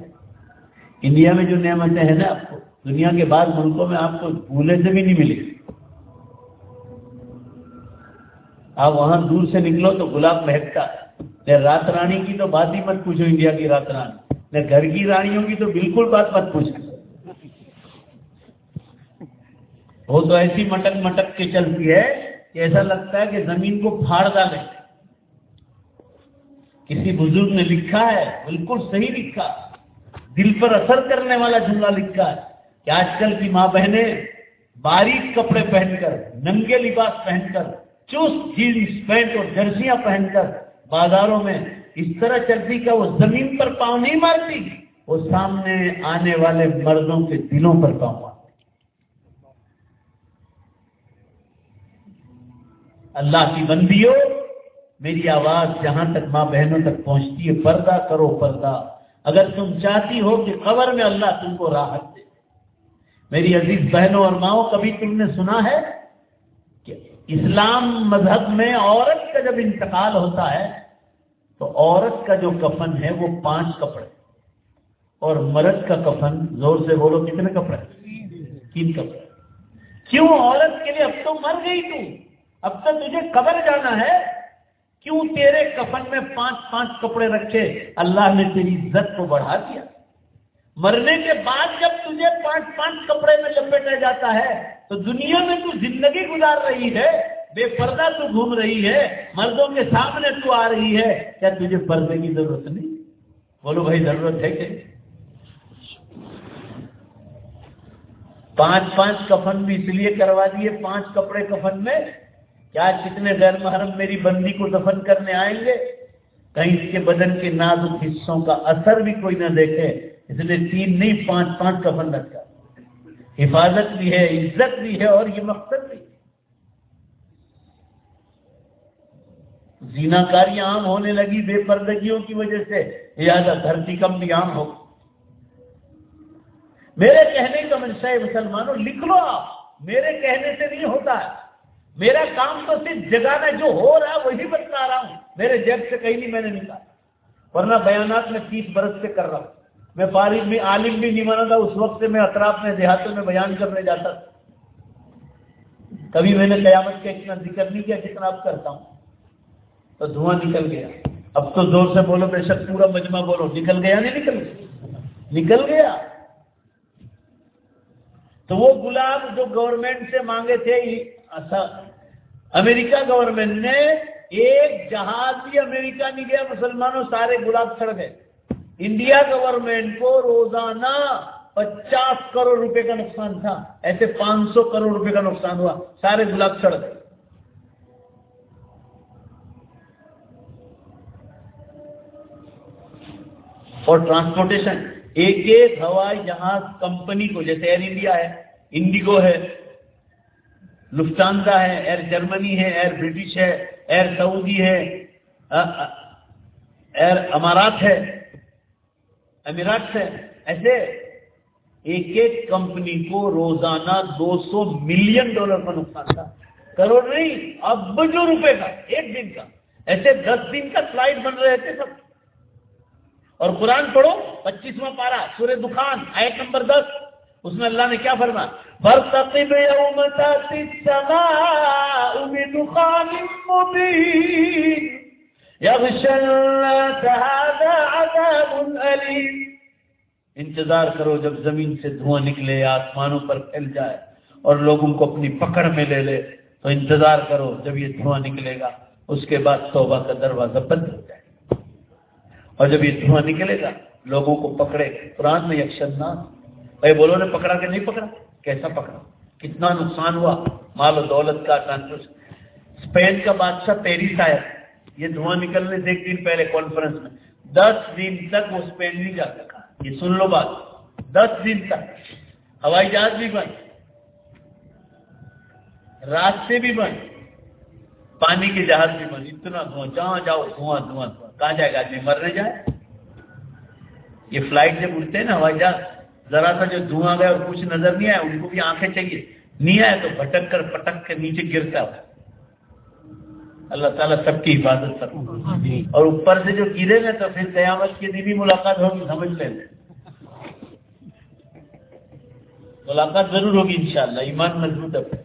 انڈیا میں جو نعمتیں ہیں نا آپ کو دنیا کے بعد ملکوں میں آپ کو پھولے سے بھی نہیں ملے آپ وہاں دور سے نکلو تو گلاب مہکتا ہے۔ رات رانی کی تو بات ہی مت پوچھو انڈیا کی رات رانی۔ نہ گھر کی رانیوں کی تو بالکل بات مت پوچھو۔ وہ تو ایسی مٹک مٹک کے چلتی ہے کہ ایسا لگتا ہے کہ زمین کو پھاڑ ڈالے کسی بزرگ نے لکھا ہے، بالکل صحیح لکھا۔ دل پر اثر کرنے والا جملہ لکھا ہے کہ آج کل کی ماں بہنیں باریک کپڑے پہن کر، ننگے لباس پہن کر، چست جینس پینٹ اور جرسیاں پہن کر بازاروں میں اس طرح چلتی کہ وہ زمین پر پاؤں نہیں مارتی، وہ سامنے آنے والے مردوں کے دلوں پر پاؤں مارتی۔ اللہ کی بندی ہو میری آواز جہاں تک ماں بہنوں تک پہنچتی ہے، پردہ کرو پردہ۔ اگر تم چاہتی ہو کہ قبر میں اللہ تم کو راحت دے۔ میری عزیز بہنوں اور ماؤں، کبھی تم نے سنا ہے کہ اسلام مذہب میں عورت کا جب انتقال ہوتا ہے، تو عورت کا جو کفن ہے وہ پانچ کپڑے، اور مرد کا کفن زور سے بولو کتنے کپڑے؟ تین کپڑے۔ کیوں؟ عورت کے لیے اب تو مر گئی تو۔ اب تو تجھے قبر جانا ہے کیوں تیرے کفن میں پانچ پانچ کپڑے رکھے؟ اللہ نے تیری عزت کو بڑھا دیا۔ مرنے کے بعد جب تجھے پانچ پانچ کپڑے میں لپیٹا جاتا ہے، تو دنیا میں تو زندگی گزار رہی ہے، بے پردہ تو گھوم رہی ہے، مردوں کے سامنے تو آ رہی ہے۔ کیا تجھے پردے کی ضرورت نہیں؟ بولو بھائی، ضرورت ہے کہ پانچ پانچ کفن بھی اس لیے کروا دیے، پانچ کپڑے کفن میں کیا کتنے غیر محرم میری بندی کو دفن کرنے آئیں گے؟ کہیں اس کے بدن کے نازک حصوں کا اثر بھی کوئی نہ دیکھے، اس لیے تین نہیں، پانچ پانچ کفن رکھا حفاظت بھی ہے، عزت بھی ہے اور یہ مقصد بھی۔ زینا کاری عام ہونے لگی بے پردگیوں کی وجہ سے، لہٰذا دھرتی کم بھی عام ہو۔ میرے کہنے کا منشا ہے، مسلمانوں، لکھ لو آپ۔ میرے کہنے سے نہیں ہوتا۔ ہے میرا کام تو صرف جگانا جو ہو رہا ہے وہی بتا رہا ہوں۔ میرے جب سے کہیں نہیں میں نے نکالا ورنہ بیانات میں تیس برس سے کر رہا ہوں۔ میں فارغ بھی، عالم بھی نہیں مانا تھا۔ اس وقت سے میں اطراف میں، دیہاتوں میں بیان کرنے جاتا تھا۔ کبھی میں نے قیامت کا اتنا ذکر نہیں کیا جتنا اب کرتا ہوں۔ تو دھواں نکل گیا۔ اب تو زور سے بولو، بے شک پورا مجمع بولو۔ نکل گیا نہیں نکل گیا؟ نکل گیا۔ تو وہ گلاب جو گورنمنٹ سے مانگے تھے امریکہ گورنمنٹ نے ایک جہاز بھی امریکہ نہیں گیا مسلمانوں سارے گلاب سڑ گئے۔ انڈیا گورنمنٹ کو روزانہ پچاس کروڑ روپے کا نقصان تھا۔ ایسے پانچ سو کروڑ روپے کا نقصان ہوا۔ سارے گلاب سڑ گئے۔ اور ٹرانسپورٹیشن ایک ایک ہوائی جہاز کمپنی کو، جیسے ایئر انڈیا ہے انڈیگو ہے لفٹانزا ہے ایئر جرمنی ہے ایئر برٹش ہے ایئر سعودی ہے ایئر امارات ہے امیرات ہے۔ ایسے ایک ایک کمپنی کو روزانہ دو سو ملین ڈالر کا نقصان تھا۔ کروڑ نہیں، اب جو روپے کا، ایک دن کا۔ ایسے دس دن کا فلائٹ بن رہے تھے سب۔ اور قرآن پڑھو، پچیسواں پارا، سورہ دکان آیت نمبر دس۔ اس میں اللہ نے کیا فرما برتقب یوم تاتی السماء بدخان مبین هذا عذاب انتظار کرو جب زمین سے دھواں نکلے، آسمانوں پر پھیل جائے اور لوگوں کو اپنی پکڑ میں لے لے، تو انتظار کرو جب یہ دھواں نکلے گا۔ اس کے بعد توبہ کا دروازہ بند ہو جائے۔ اور جب یہ دھواں نکلے گا، لوگوں کو پکڑے، قرآن میں یکشن بھائی بولو نے پکڑا کہ نہیں پکڑا؟ کیسا پکڑا؟ کتنا نقصان ہوا، مال و دولت کا اسپین کا بادشاہ پیرس آیا۔ یہ دھواں نکلنے سے ایک دن پہلے کانفرنس میں۔ دس دن تک وہ اسپین نہیں جا سکا۔ یہ سن لو بات۔ دس دن تک۔ ہوائی جہاز بھی بند۔ راستے بھی بند۔ پانی کے جہاز بھی بند۔ اتنا دھواں۔ جہاں جاؤ دھواں دھواں۔ کہاں جائے گا آدمی مرنے جائے۔ یہ فلائٹ جب اٹھتے ہیں نا ہوائی جہاز ذرا سا جو دھواں گیا اور کچھ نظر نہیں آیا ان کو بھی آنکھیں چاہیے۔ نہیں آیا تو بھٹک کر پٹک کے نیچے گرتا ہوا۔ اللہ تعالیٰ سب کی حفاظت کر اور اوپر سے جو گرے نا تو پھر قیامت کے دن بھی ملاقات ہوگی سمجھ لیں۔ ملاقات ضرور ہوگی انشاءاللہ ایمان مضبوط ہے۔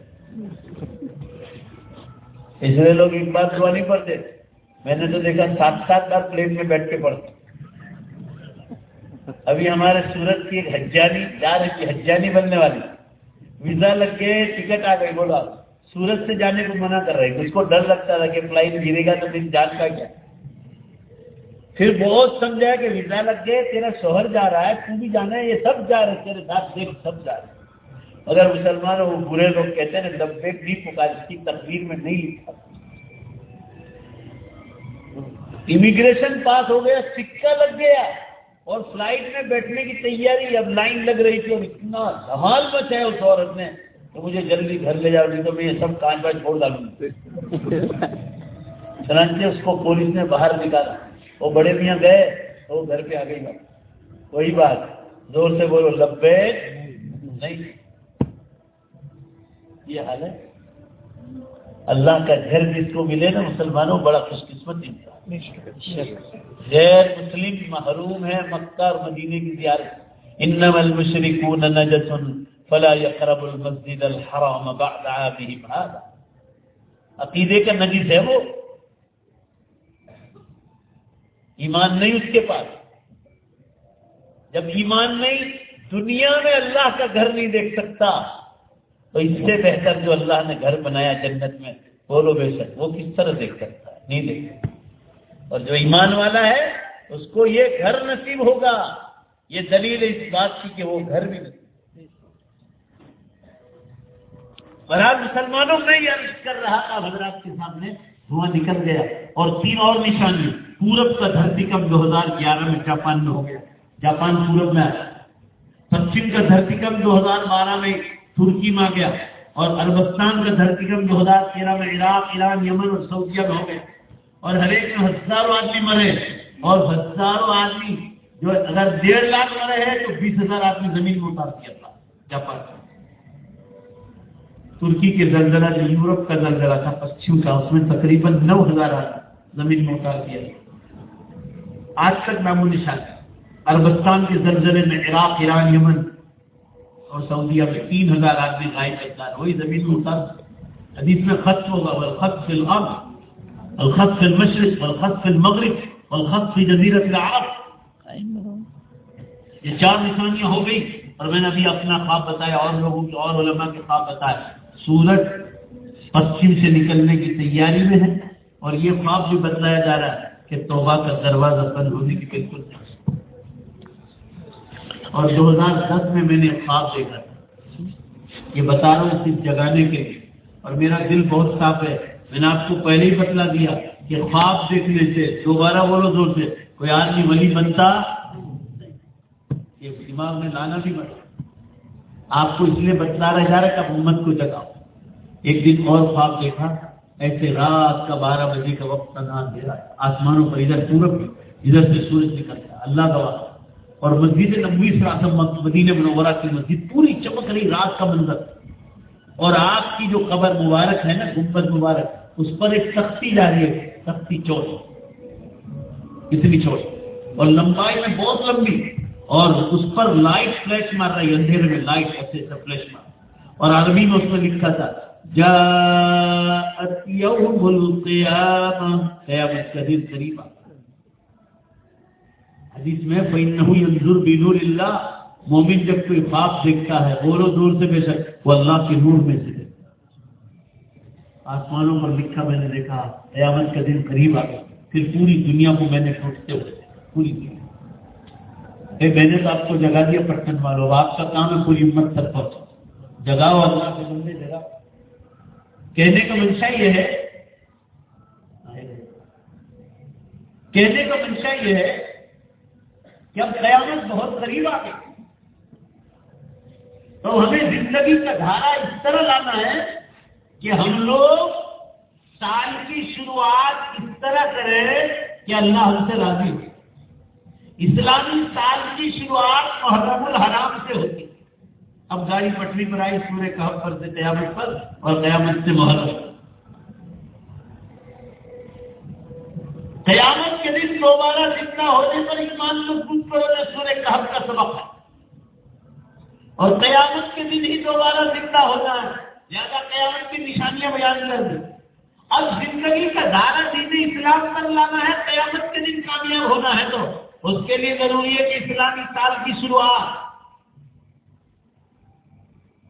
اس لیے لوگ ایک بات دعا نہیں پڑھتے۔ میں نے تو دیکھا سات سات بار پلین میں بیٹھ کے پڑھتا ابھی ہمارے سورت کی ایک حجانی جا رہی تھی حجانی بننے والی۔ ویزا لگ کے ٹکٹ آ گئی، بولا سورت سے جانے کو منع کر رہے اس کو ڈر لگتا تھا کہ فلائٹ گرے گا تو پھر جان کا کیا؟ پھر بہت سمجھا کہ ویزا لگ گئے، تیرا شوہر جا رہا ہے، تو بھی جانا ہے، یہ سب جا رہے تیرے ساتھ دیکھ، سب جا رہے اگر مسلمان وہ برے لوگ کہتے ہیں نا بھی پکار، اس کی تقریر میں نہیں لکھا۔ امیگریشن پاس ہو گیا، سکہ لگ گیا اور فلائٹ میں بیٹھنے کی تیاری اب لائن لگ رہی تھی اور اتنا دھمال مچ ہے اس عورت نے تو مجھے جلدی گھر لے جاؤ، نہیں تو میں یہ سب کانچ بانچ چھوڑ ڈالوں چنانچہ اس کو پولیس نے باہر نکالا۔ وہ بڑے میاں گئے، تو وہ گھر پہ آ گئی۔ بات وہی بات، زور سے بولو لبے نہیں۔ یہ حال ہے اللہ کا گھر جس کو ملے نا مسلمانوں بڑا خوش قسمت انسان غیر مسلم محروم ہے مکہ اور مدینے کی زیارت۔ انم المشرکون نجس فلا يقرب المسجد الحرام بعد عامهم هذا۔ عقیدے کا نجس ہے وہ۔ ایمان نہیں اس کے پاس۔ جب ایمان نہیں دنیا میں اللہ کا گھر نہیں دیکھ سکتا۔ تو اس سے بہتر جو اللہ نے گھر بنایا جنت میں بولو بے شک، وہ کس طرح دیکھ سکتا ہے؟ نہیں دیکھ سکتا۔ اور جو ایمان والا ہے، اس کو یہ گھر نصیب ہوگا۔ یہ دلیل اس بات کی کہ وہ گھر بھی نصیب برحال مسلمانوں میں یہ عرض کر رہا تھا، حضرات کے سامنے، دھواں نکل گیا۔ اور تین اور نشانی، پورب کا دھرتی کم دو ہزار گیارہ میں جاپان میں ہو گیا۔ جاپان پورب میں آیا۔ پچھم کا دھرتی کم دو ہزار بارہ میں ترکی میں آ گیا اور اربستان کا دھرتی کم دو ہزار تیرہ میں عراق، ایران، یمن اور سعودیہ میں ہو گیا اور ہر ایک میں ہزاروں آدمی مرے۔ اور ہزاروں آدمی جو اگر ڈیڑھ لاکھ مرے ہیں تو بیس ہزار آدمی زمین میں اتار کیا تھا جاپان ترکی کے زلزلہ جو یورپ کا زلزلہ تھا پچھم کا، اس میں تقریباً نو ہزار آدمی زمین میں اتار کیا تھا آج تک نام و نشان اربستان کے زلزلے میں عراق، ایران، یمن اور سعودیہ میں تین ہزار آدمی غائب وہی زمین میں حدیث میں خط ہوگا خط فی الارض الخط في المشرق، والخط في المغرب، والخط في جزيرة العرب۔ یہ چار نشانیاں ہو گئی۔ اور میں نے ابھی اپنا خواب بتایا، اور لوگوں کے، اور علماء کے خواب بتایا۔ سورج پچھم سے نکلنے کی تیاری میں ہے۔ اور یہ خواب بھی بتلایا جا رہا ہے کہ توبہ کا دروازہ بند ہونے کی بالکل اور دو ہزار دس میں میں نے خواب دیکھا تھا۔ یہ بتا رہا ہوں صرف جگانے کے لیے۔ اور میرا دل بہت صاف ہے۔ میں نے آپ کو پہلے ہی بتلا دیا کہ خواب دیکھنے سے، دوبارہ بولو زور سے، کوئی آدمی ولی بنتا؟ یہ دماغ میں لانا بھی بڑا آپ کو اس لیے بتلا رہا جا رہا کہ امت کو جگاؤ۔ ایک دن اور خواب دیکھا۔ ایسے رات کا بارہ بجے کا وقت کا دے رہا ہے آسمانوں پر ادھر پورب ادھر سے سورج نکلتا۔ اللہ گواہ اور مسجد نبوی سے مدینہ منورہ کی مسجد پوری چمک رہی رات کا منظر۔ اور آپ کی جو قبر مبارک ہے نا گنبد مبارک، اس پر ایک تختی جا رہی ہے تختی چوٹ۔ اتنی چوٹ۔ اور لمبائی میں بہت لمبی۔ اور اس پر لائٹ فلیش مار رہی اندھیرے میں لائٹ ایسے فلیش مار۔ اور عربی میں اس میں لکھا تھا جا قریب حدیث میں انضر بنور اللہ مومن جب کوئی خواب دیکھتا ہے بولو دور سے بے شک وہ اللہ کے نور میں سے دیکھتا آسمانوں پر لکھا میں نے دیکھا، قیامت کا دن قریب آ گیا۔ پھر پوری دنیا کو میں نے سوچتے ہوئے پوری دنیا۔ اے، میں نے تو آپ کو جگا دیا پٹن والوں آپ کا کام ہے پوری امت تک پہنچ۔ جگاؤ اللہ کے بندے جگہ کہنے کا منشا یہ ہے کہنے کا منشا یہ ہے کہ اب قیامت بہت قریب آ گئی تو ہمیں زندگی کا دھارا اس طرح لانا ہے کہ ہم لوگ سال کی شروعات اس طرح کریں کہ اللہ ہم سے راضی ہو۔ اسلامی سال کی شروعات محرم الحرام سے ہوتی۔ اب گاڑی پٹری پر آئی، سورہ کہب پر سے قیامت پر اور قیامت سے محرم۔ دوبارہ زندہ ہونے پر ایمان مضبوط کرو یہ سورہ کہب کا سبق ہے۔ اور قیامت کے دن ہی دوبارہ زندہ ہونا ہے زیادہ قیامت کی نشانیاں بیان کر دی اب زندگی کا دھارا دین اسلام پر لانا ہے، قیامت کے دن کامیاب ہونا ہے تو۔ اس کے لیے ضروری ہے کہ اسلامی سال کی شروعات۔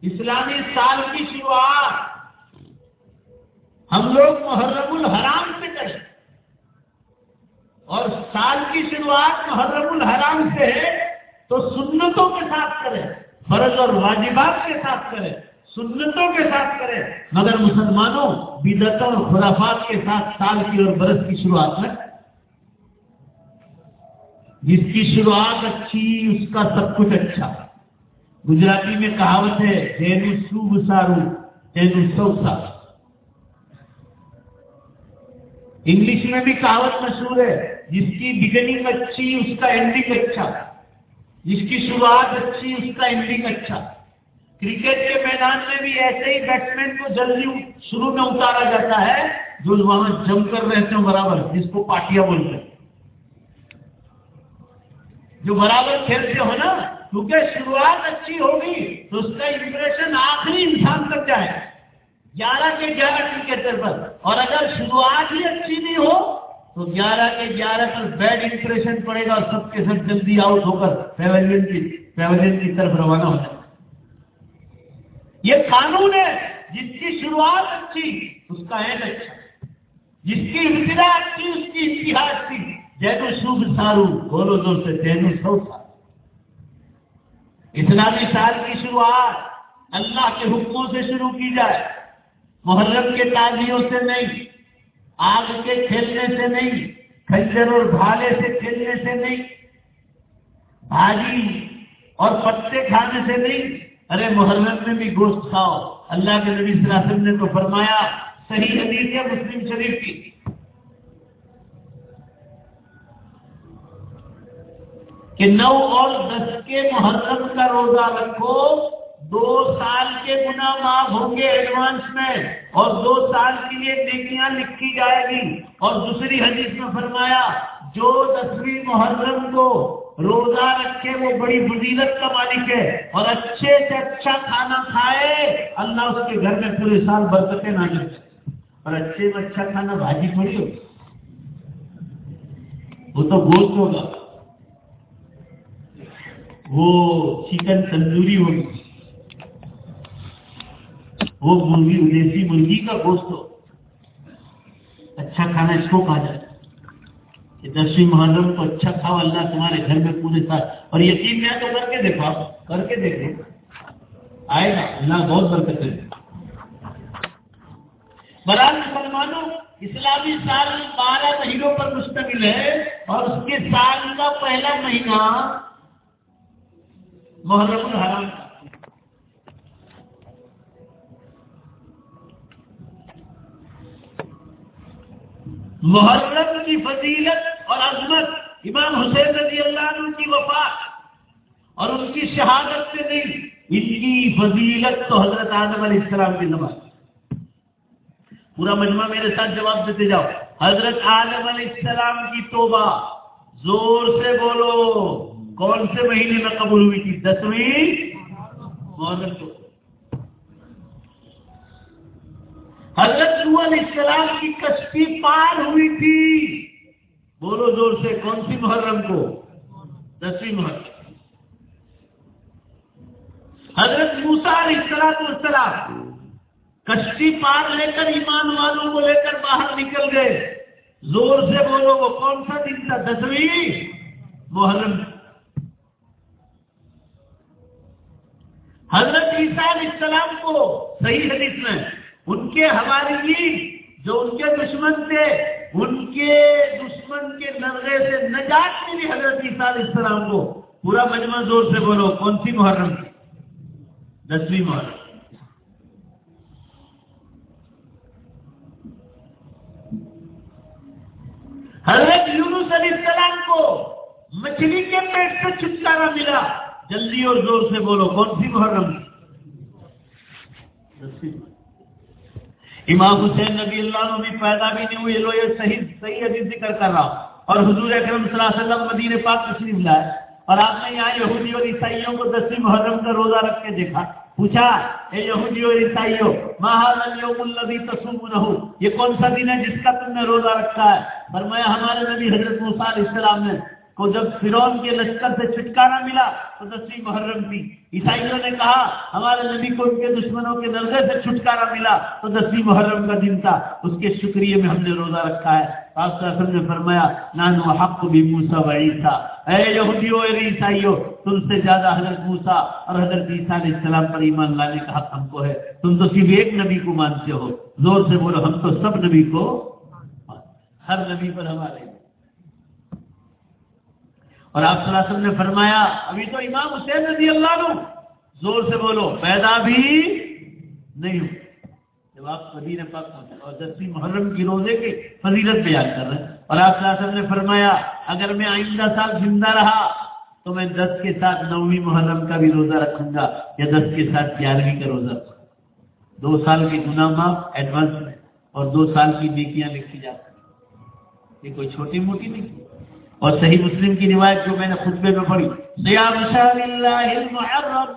اسلامی سال کی شروعات ہم لوگ محرم الحرام سے کریں۔ اور سال کی شروعات محرم الحرام سے ہے، تو سنتوں کے ساتھ کریں فرض اور واجبات کے ساتھ کریں سنتوں کے ساتھ کرے۔ مگر مسلمانوں بدتوں اور خرافات کے ساتھ سال کی اور برس کی شروعات میں جس کی شروعات اچھی، اس کا سب کچھ اچھا۔ گجراتی میں کہاوت ہے سارو تینو سو سارو۔ انگلش میں بھی کہاوت مشہور ہے جس کی بگننگ اچھی، اس کا اینڈنگ اچھا۔ جس کی شروعات اچھی، اس کا اینڈنگ اچھا۔ کرکٹ کے میدان میں بھی ایسے ہی بیٹسمین کو جلدی شروع میں اتارا جاتا ہے، جو وہاں جم کر رہتے ہیں برابر، جس کو پاٹیا بولتے ہیں۔ جو برابر کھیلتے ہو نا، کیونکہ شروعات اچھی ہوگی، تو اس کا امپریشن آخری انسان تک جائے۔ گیارہ کے گیارہ کرکٹر پر۔ اور اگر شروعات ہی اچھی نہیں ہو تو گیارہ کے گیارہ پر بیڈ امپریشن پڑے گا اور سب کے سب جلدی آؤٹ ہو کر پیولین کی پیولین کی طرف روانہ ہو جائے یہ قانون ہے۔ جس کی شروعات اچھی، اس کا اینڈ اچھا۔ جس کی ابتدا اچھی، اس کی اتہاس اچھی۔ جینو شبھ سارو، بولو دور سے جینو سو سارو۔ اسلامی سال کی شروعات۔ اللہ کے حکموں سے شروع کی جائے۔ محرم کے تازیوں سے نہیں۔ آگ کے کھیلنے سے نہیں، کھنجر اور بھالے سے کھیلنے سے نہیں، بھاجی اور پتے کھانے سے نہیں۔ ارے محرم میں بھی گوشت کھاؤ۔ اللہ کے نبی صلی اللہ علیہ وسلم نے تو فرمایا، صحیح حدیث ہے مسلم شریف کی۔ کہ نو اور دس کے محرم کا روزہ رکھو۔ دو سال کے گنا معاف ہوں گے ایڈوانس میں اور دو سال کے لیے نیکیاں لکھی جائے گی۔ اور دوسری حدیث میں فرمایا، جو دسویں محرم کو روزہ رکھے وہ بڑی فضیلت کا مالک ہے اور اچھے سے اچھا کھانا کھائے، اللہ اس کے گھر میں پورے سال برکتیں نہ جائے اور اچھے میں اچھا کھانا بھاجی تھوڑی ہو وہ تو گوشت ہوگا۔ وہ چکن تندوری ہوگی۔ وہ مرغی دیسی مرغی کا گوشت ہو اچھا کھانا اس کو کہا جاتا ہے دسویں محرم کو اچھا کھاؤ، اللہ تمہارے گھر میں پورے ساتھ۔ اور یقین میں تو کر کے دیکھو آپ، کر کے دیکھو۔ آئے گا، اللہ بہت برکت ہے برال مسلمانوں، اسلامی سال بارہ مہینوں پر مشتمل ہے اور اس کے سال کا پہلا مہینہ محرم الحرام محرم کی فضیلت اور عظمت امام حسین رضی اللہ عنہ کی وفات اور ان کی شہادت سے نہیں ان کی فضیلت تو حضرت آدم علیہ السلام کی نماز پورا مجمع میرے ساتھ جواب دیتے جاؤ۔ حضرت آدم علیہ السلام کی توبہ، زور سے بولو، کون سے مہینے میں قبول ہوئی تھی؟ دسویں محرم کو حضرت علیہ السلام کی کشتی پار ہوئی تھی۔ بولو زور سے، کون سی محرم کو؟ دسویں محرم۔ حضرت موسا علیہ السلام السلام کشتی پار لے کر ایمان والوں کو لے کر باہر نکل گئے۔ زور سے بولو، وہ کون سا دن تھا؟ دسویں محرم۔ حضرت عیسیٰ علیہ السلام کو صحیح حدیث میں ان کے ہماری جو ان کے دشمن تھے، ان کے دشمن کے نرغے سے نجات ملی حضرت عیسیٰ علیہ السلام کو۔ پورا مجمع زور سے بولو، کون سی محرم دسویں محرم۔ حضرت یونس علیہ السلام کو مچھلی کے پیٹ سے چھٹکارا ملا۔ جلدی اور زور سے بولو، کون سی محرم امام حسین نبی اللہ عنہ بھی پیدا بھی نہیں ہوئے لو یہ صحیح صحیح حدیث ذکر کر رہا ہوں۔ اور حضور اکرم صلی اللہ علیہ وسلم مدینہ پاک تشریف لائے۔ اور آپ نے یہاں یہودی اور عیسائیوں کو دسویں محرم کا روزہ رکھ کے دیکھا۔ پوچھا، اے یہودی اور عیسائیوں ماہر اليوم الذي تصومونه؟ یہ کون سا دن ہے جس کا تم نے روزہ رکھا ہے؟ فرمایا، ہمارے نبی حضرت موسی علیہ السلام نے کو جب فرون کے لشکر سے چھٹکارا ملا تو دسویں محرم تھی۔ عیسائیوں نے کہا، ہمارے نبی کو ان کے دشمنوں کے نرغے سے چھٹکارا ملا تو دسویں محرم کا دن تھا۔ اس کے شکریہ میں ہم نے روزہ رکھا ہے۔ آپ نے فرمایا نانو حق بھی موسا و عیسیٰ۔ اے یہودیو اے عیسائیو تم سے زیادہ حضرت موسا اور حضرت عیسیٰ علیہ السلام پر ایمان لانے کا حق ہم کو ہے۔ تم تو صرف ایک نبی کو مانتے ہو۔ زور سے بولو، ہم تو سب نبی کو ہر نبی پر ہمارے اور آپ صلی اللہ علیہ وسلم نے فرمایا، ابھی تو امام حسین رضی اللہ عنہ زور سے بولو، پیدا بھی نہیں ہو جب آپ مدینہ پاک اور دسویں محرم کی روزے کی فضیلت بیان کر رہے ہیں۔ اور آپ صلی اللہ علیہ وسلم نے فرمایا، اگر میں آئندہ سال زندہ رہا تو میں دس کے ساتھ نویں محرم کا بھی روزہ رکھوں گا یا دس کے ساتھ گیارہویں کا روزہ رکھوں گا۔ دو سال کی گناہ معاف ایڈوانس میں، اور دو سال کی نیکیاں لکھی جاتی یہ کوئی چھوٹی موٹی نہیں۔ اور صحیح مسلم کی روایت جو میں نے خطبے میں پڑھی صیام شہر اللہ المحرم،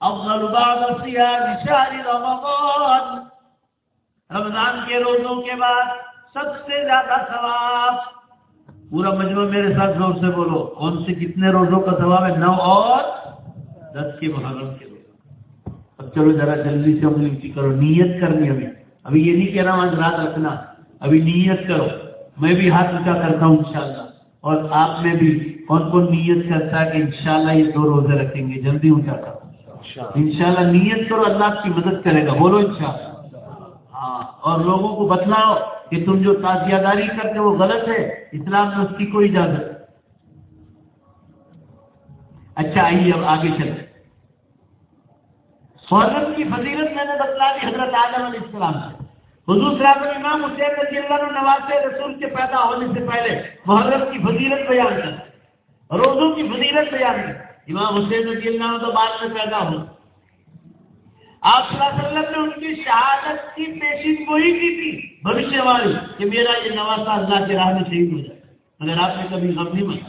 افضل بعد صیام شہر رمضان. رمضان کے روزوں کے بعد سب سے زیادہ ثواب، پورا مجمع میرے ساتھ زور سے بولو، کون سے کتنے روزوں کا ثواب ہے؟ نو اور دس کے محرم کے روز اب چلو ذرا جلدی سے عملی کی کرو، نیت کرنی ابھی۔ ابھی یہ نہیں کہہ رہا ہوں آج رات رکھنا، ابھی نیت کرو۔ میں بھی ہاتھ اونچا کرتا ہوں انشاءاللہ۔ اور آپ میں بھی کون کون نیت کرتا ہے کہ انشاءاللہ یہ دو روزے رکھیں گے؟ جلدی اونچا کرو انشاءاللہ۔ نیت کرو اللہ آپ کی مدد کرے گا۔ بولو انشاءاللہ۔ ہاں اور لوگوں کو بتلاؤ کہ تم جو تازیہ داری کرتے وہ غلط ہے۔ اسلام میں اس کی کوئی اجازت اچھا آئیے اب آگے چلے محرم کی فضیلت میں نے بتلا دی حضرت عالم علیہ السلام سے۔ حضور صلی اللہ علیہ امام حسین رضی اللہ عنہ نواز رسول کے پیدا ہونے سے پہلے محرم کی فضیلت بیان کر روزوں کی فضیلت بیان کر امام حسین رضی اللہ عنہ تو بعد میں پیدا ہو آپ صلی اللہ علیہ وسلم نے ان کی شہادت کی پیشین گوئی کی تھی۔ بھوشیہ والی کہ میرا یہ نوازہ اللہ کے راہ میں شہید ہو جائے۔ مگر آپ نے کبھی غم نہیں منا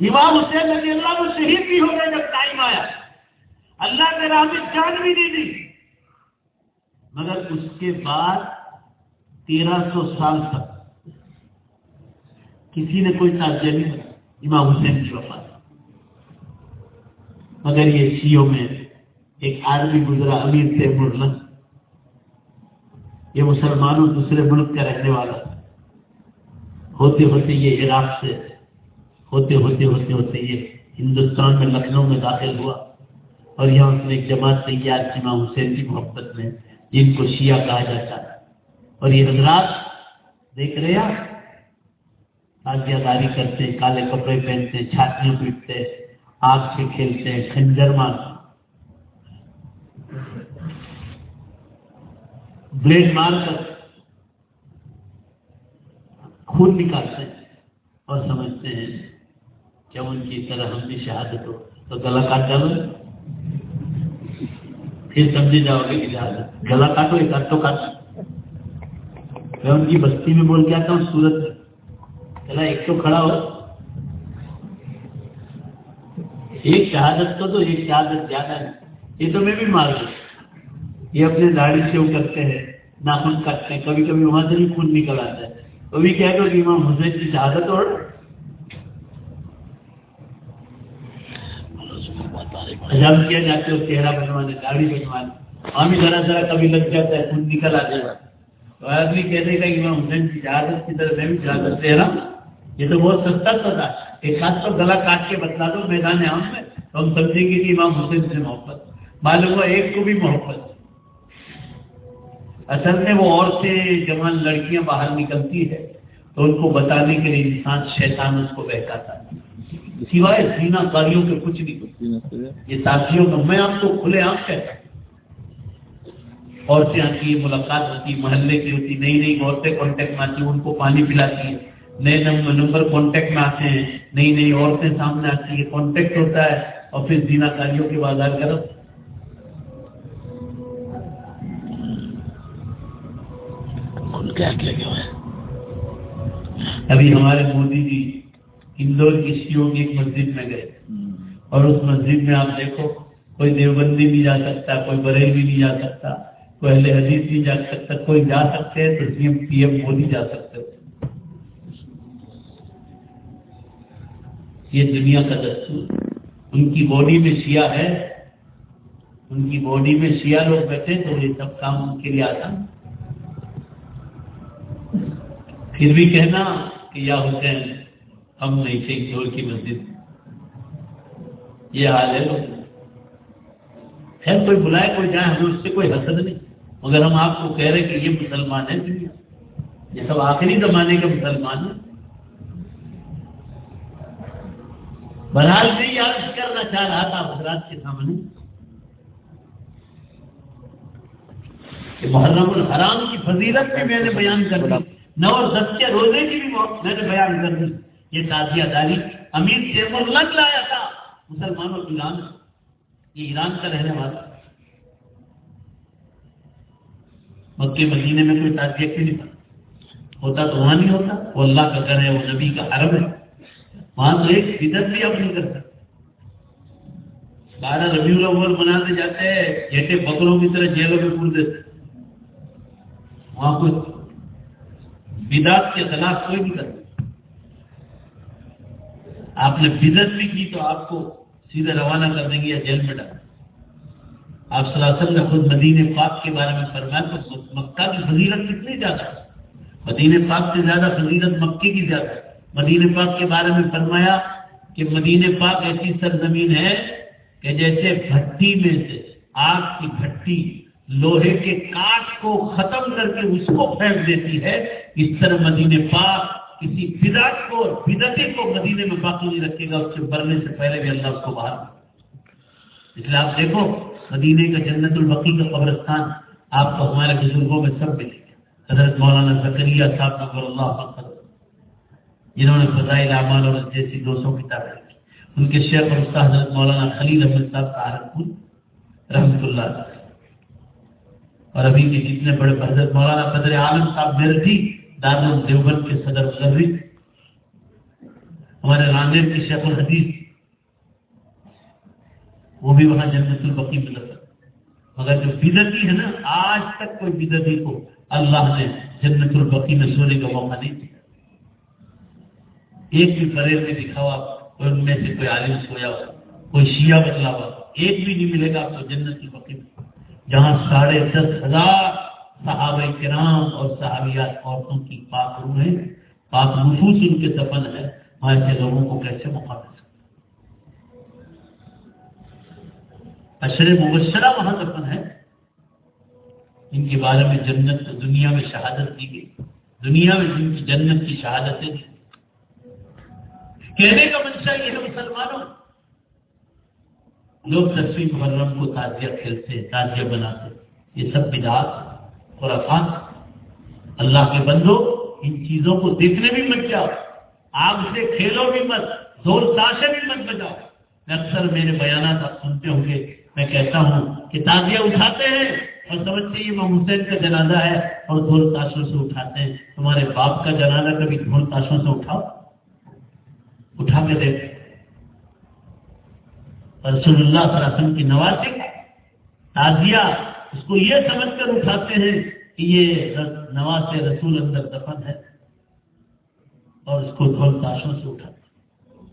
امام حسین رضی اللہ وہ شہید بھی ہو گئے جب ٹائم آیا۔ اللہ کے راہ جان بھی نہیں دی۔ مگر اس کے بعد تیرہ سو سال تک کسی نے کوئی تعجیہ نہیں امام حسین کی وفات۔ مگر یہ شیوں میں ایک آدمی گزرا امیر سے مرلن۔ یہ مسلمانوں دوسرے ملک کا رہنے والا۔ ہوتے ہوتے یہ عراق سے، ہوتے ہوتے ہوتے ہوتے یہ ہندوستان میں لکھنؤ میں داخل ہوا۔ اور یہاں اس نے ایک جماعت تیار کی امام حسین کی محبت میں جن کو شیعہ کہا جاتا ہے اور یہ حضرات دیکھ رہے آپ؟ تازیہ داری کرتے کالے کپڑے پہنتے چھاتیاں پیٹتے آگ سے کھیلتے ہیں، خنجر مارتے بلیڈ مار کر خون نکالتے ہیں اور سمجھتے ہیں جب ان کی طرح ہم بھی شہادت ہو تو گلا کاٹ ڈالو پھر سمجھے جاؤ گے کہ شہادت گلا کاٹو یہ کاٹو کاٹو۔ میں ان کی بستی میں بول کے آتا ہوں، سورت۔ میں چلا، ایک تو کھڑا ہو۔ ایک شہادت کو تو ایک شہادت زیادہ ہے۔ یہ تو میں بھی مار دوں۔ یہ اپنے داڑھی سے وہ کرتے ہیں، ناخن کاٹتے ہیں، کبھی کبھی وہاں سے بھی خون نکل آتا ہے۔ کبھی کیا کہ امام حسین کی شہادت اور حجاب کیا جاتے ہو، چہرہ بنوانے داڑھی بنوانے وہاں بھی ذرا ذرا کبھی لگ جاتا ہے، خون نکل آ جائے تو آدمی کہنے کا امام حسین کی شہادت کی طرف میں بھی شہادت دے رہا یہ تو بہت سستا تھا ایک ہاتھ تو گلا کاٹ کے بتلا دو، میدان عام میں۔ تو ہم سمجھیں گے کہ امام حسین سے محبت۔ معلوم ہوا ایک کو بھی محبت۔ اصل میں وہ عورتیں جوان لڑکیاں باہر نکلتی ہے، تو ان کو بتانے کے لیے انسان شیطان اس کو بہکاتا ہے۔ سوائے سینا کاریوں کے کچھ نہیں یہ ساتھیوں کا میں آپ کو کھلے آپ کہتا ہوں۔ عورتیں آتی ہیں ملاقات ہوتی محلے کی ہوتی نئی نئی عورتیں کانٹیکٹ میں آتی ہیں ان کو پانی پلاتی ہیں۔ نئے نمبر کانٹیکٹ میں آتے ہیں نئی نئی عورتیں سامنے آتی ہے کانٹیکٹ ہوتا ہے۔ اور پھر زینا کاریوں کے بازار کرو ابھی ہمارے مودی جی اندور کی سیوں کی ایک مسجد میں گئے۔ اور اس مسجد میں آپ دیکھو، کوئی دیوبندی نہیں جا سکتا، کوئی بریل بھی نہیں جا سکتا، کوئی اہل حدیث نہیں جا سکتا، کوئی جا سکتے ہیں تو C M, P M Modi جا سکتے۔ یہ دنیا کا دستور۔ ان کی باڈی میں سیاہ ہے، ان کی باڈی میں سیاہ لوگ بیٹھے تو یہ سب کام ان کے لیے آسان۔ پھر بھی کہنا کہ یا حسین ہم نہیں تھے چور کی مسجد۔ یہ حال ہے۔ لوگ خیر، کوئی بلائے، کوئی جائے، ہمیں اس سے کوئی حسد نہیں۔ مگر ہم آپ کو کہہ رہے کہ یہ مسلمان ہے دنیا۔ یہ سب آخری زمانے کے مسلمان ہیں۔ بہرحال میں جی، یہ عرض کرنا چاہ رہا تھا حضرات کے سامنے کہ محرم الحرام کی فضیلت بھی میں نے بیان کر دی۔ نو اور دس کے روزے کی بھی میں نے بیان کر دی۔ یہ تازیہ داری امیر شیخ الگ لایا تھا۔ مسلمانوں ایران یہ ایران کا رہنے والا۔ مکے مدینے میں کوئی تازیہ کیوں نہیں تھا۔ ہوتا تو وہاں نہیں ہوتا۔ وہ اللہ کا گھر ہے، وہ نبی کا حرم ہے۔ وہاں تو ایک فدت بھی اب نہیں کرتا بارہ ربیع الاول مناتے جاتے ہیں، جیسے بکروں کی طرح جیلوں میں پور دیتے۔ وہاں کچھ بدعت کے خلاف کوئی نہیں کرتا۔ آپ نے بدت بھی کی تو آپ کو سیدھے روانہ کر دیں گے یا جیل میں ڈال آپ صلی اللہ علیہ وسلم نے خود مدین پاک کے بارے میں فرمایا تو مکہ کی فضیلت کتنی زیادہ ہے۔ مدین پاک سے زیادہ فضیلت مکے کی زیادہ ہے۔ مدین پاک کے بارے میں فرمایا کہ مدین پاک ایسی سرزمین ہے کہ جیسے بھٹی میں سے آگ کی بھٹی لوہے کے کاٹ کو ختم کر کے اس کو پھینک دیتی ہے، اس طرح مدین پاک کسی بدعت کو بدتی کو مدینے میں باقی نہیں رکھے گا، اس سے مرنے سے پہلے بھی اللہ اس کو باہر اس لیے آپ دیکھو، مدینے کا جنت البقی کا قبرستان آپ کو ہمارے بزرگوں میں سب ملے گا۔ حضرت مولانا زکریہ صاحب نقر اللہ فخر جنہوں نے فضائل اعمال اور جیسی دو سو کتابیں لکھی۔ ان کے شیخ اور استاد حضرت مولانا خلیل احمد صاحب سہارنپور رحمۃ اللہ اور ابھی کے جتنے بڑے حضرت مولانا قدر عالم صاحب میرٹھی دار دیوبند کے صدر مدرس ہمارے رانیر کے شیخ الحدیث، وہ بھی وہاں جنت البقی مل سکتا مگر جو بدتی ہے نا، آج تک کوئی بدتی کو اللہ نے جنت البقی میں سونے کا موقع نہیں دیا۔ ایک بھی پریل میں دکھا ہوا کوئی ان میں سے کوئی عالم سویا ہوا، کوئی شیعہ بدلا ہوا۔ ایک بھی نہیں ملے گا آپ کو جنت البقی میں۔ جہاں ساڑھے دس ہزار صحابہ کرام اور صحابیات عورتوں کی پاک روح ہے پاک نفوس ان کے دفن ہے وہاں ایسے لوگوں کو کیسے موقع دے سکتے اشر مبشرہ وہاں دفن ہے ان کے بارے میں جنت، دنیا میں شہادت دی گئی۔ دنیا میں جن کی جنت کی شہادتیں دی۔ کہنے کا منشا یہ ہے، مسلمانوں، لوگ دسویں محرم کو تازیہ کھیلتے تازیہ بناتے یہ سب بدعات خرافات اللہ کے بندو ان چیزوں کو دیکھنے بھی مت جاؤ، آگ سے کھیلو بھی مت، زور تاشے بھی مت بجاؤ۔ میں اکثر میرے بیانات آپ سنتے ہوں گے، میں کہتا ہوں کہ تازیہ اٹھاتے ہیں اور سمجھتے یہ امام حسین کا جنازہ ہے اور دھول تاشوں سے اٹھاتے ہیں۔ تمہارے باپ کا جنازہ کبھی دھول تاشوں سے اٹھاؤ؟ اٹھا کے دیکھ۔ رسول اللہ صلی اللہ علیہ وسلم کی نوازی تازیہ اس کو یہ سمجھ کر اٹھاتے ہیں کہ یہ نواز رسول اندر دفن ہے اور اس کو ڈھول تاشوں سے اٹھاتے ہیں۔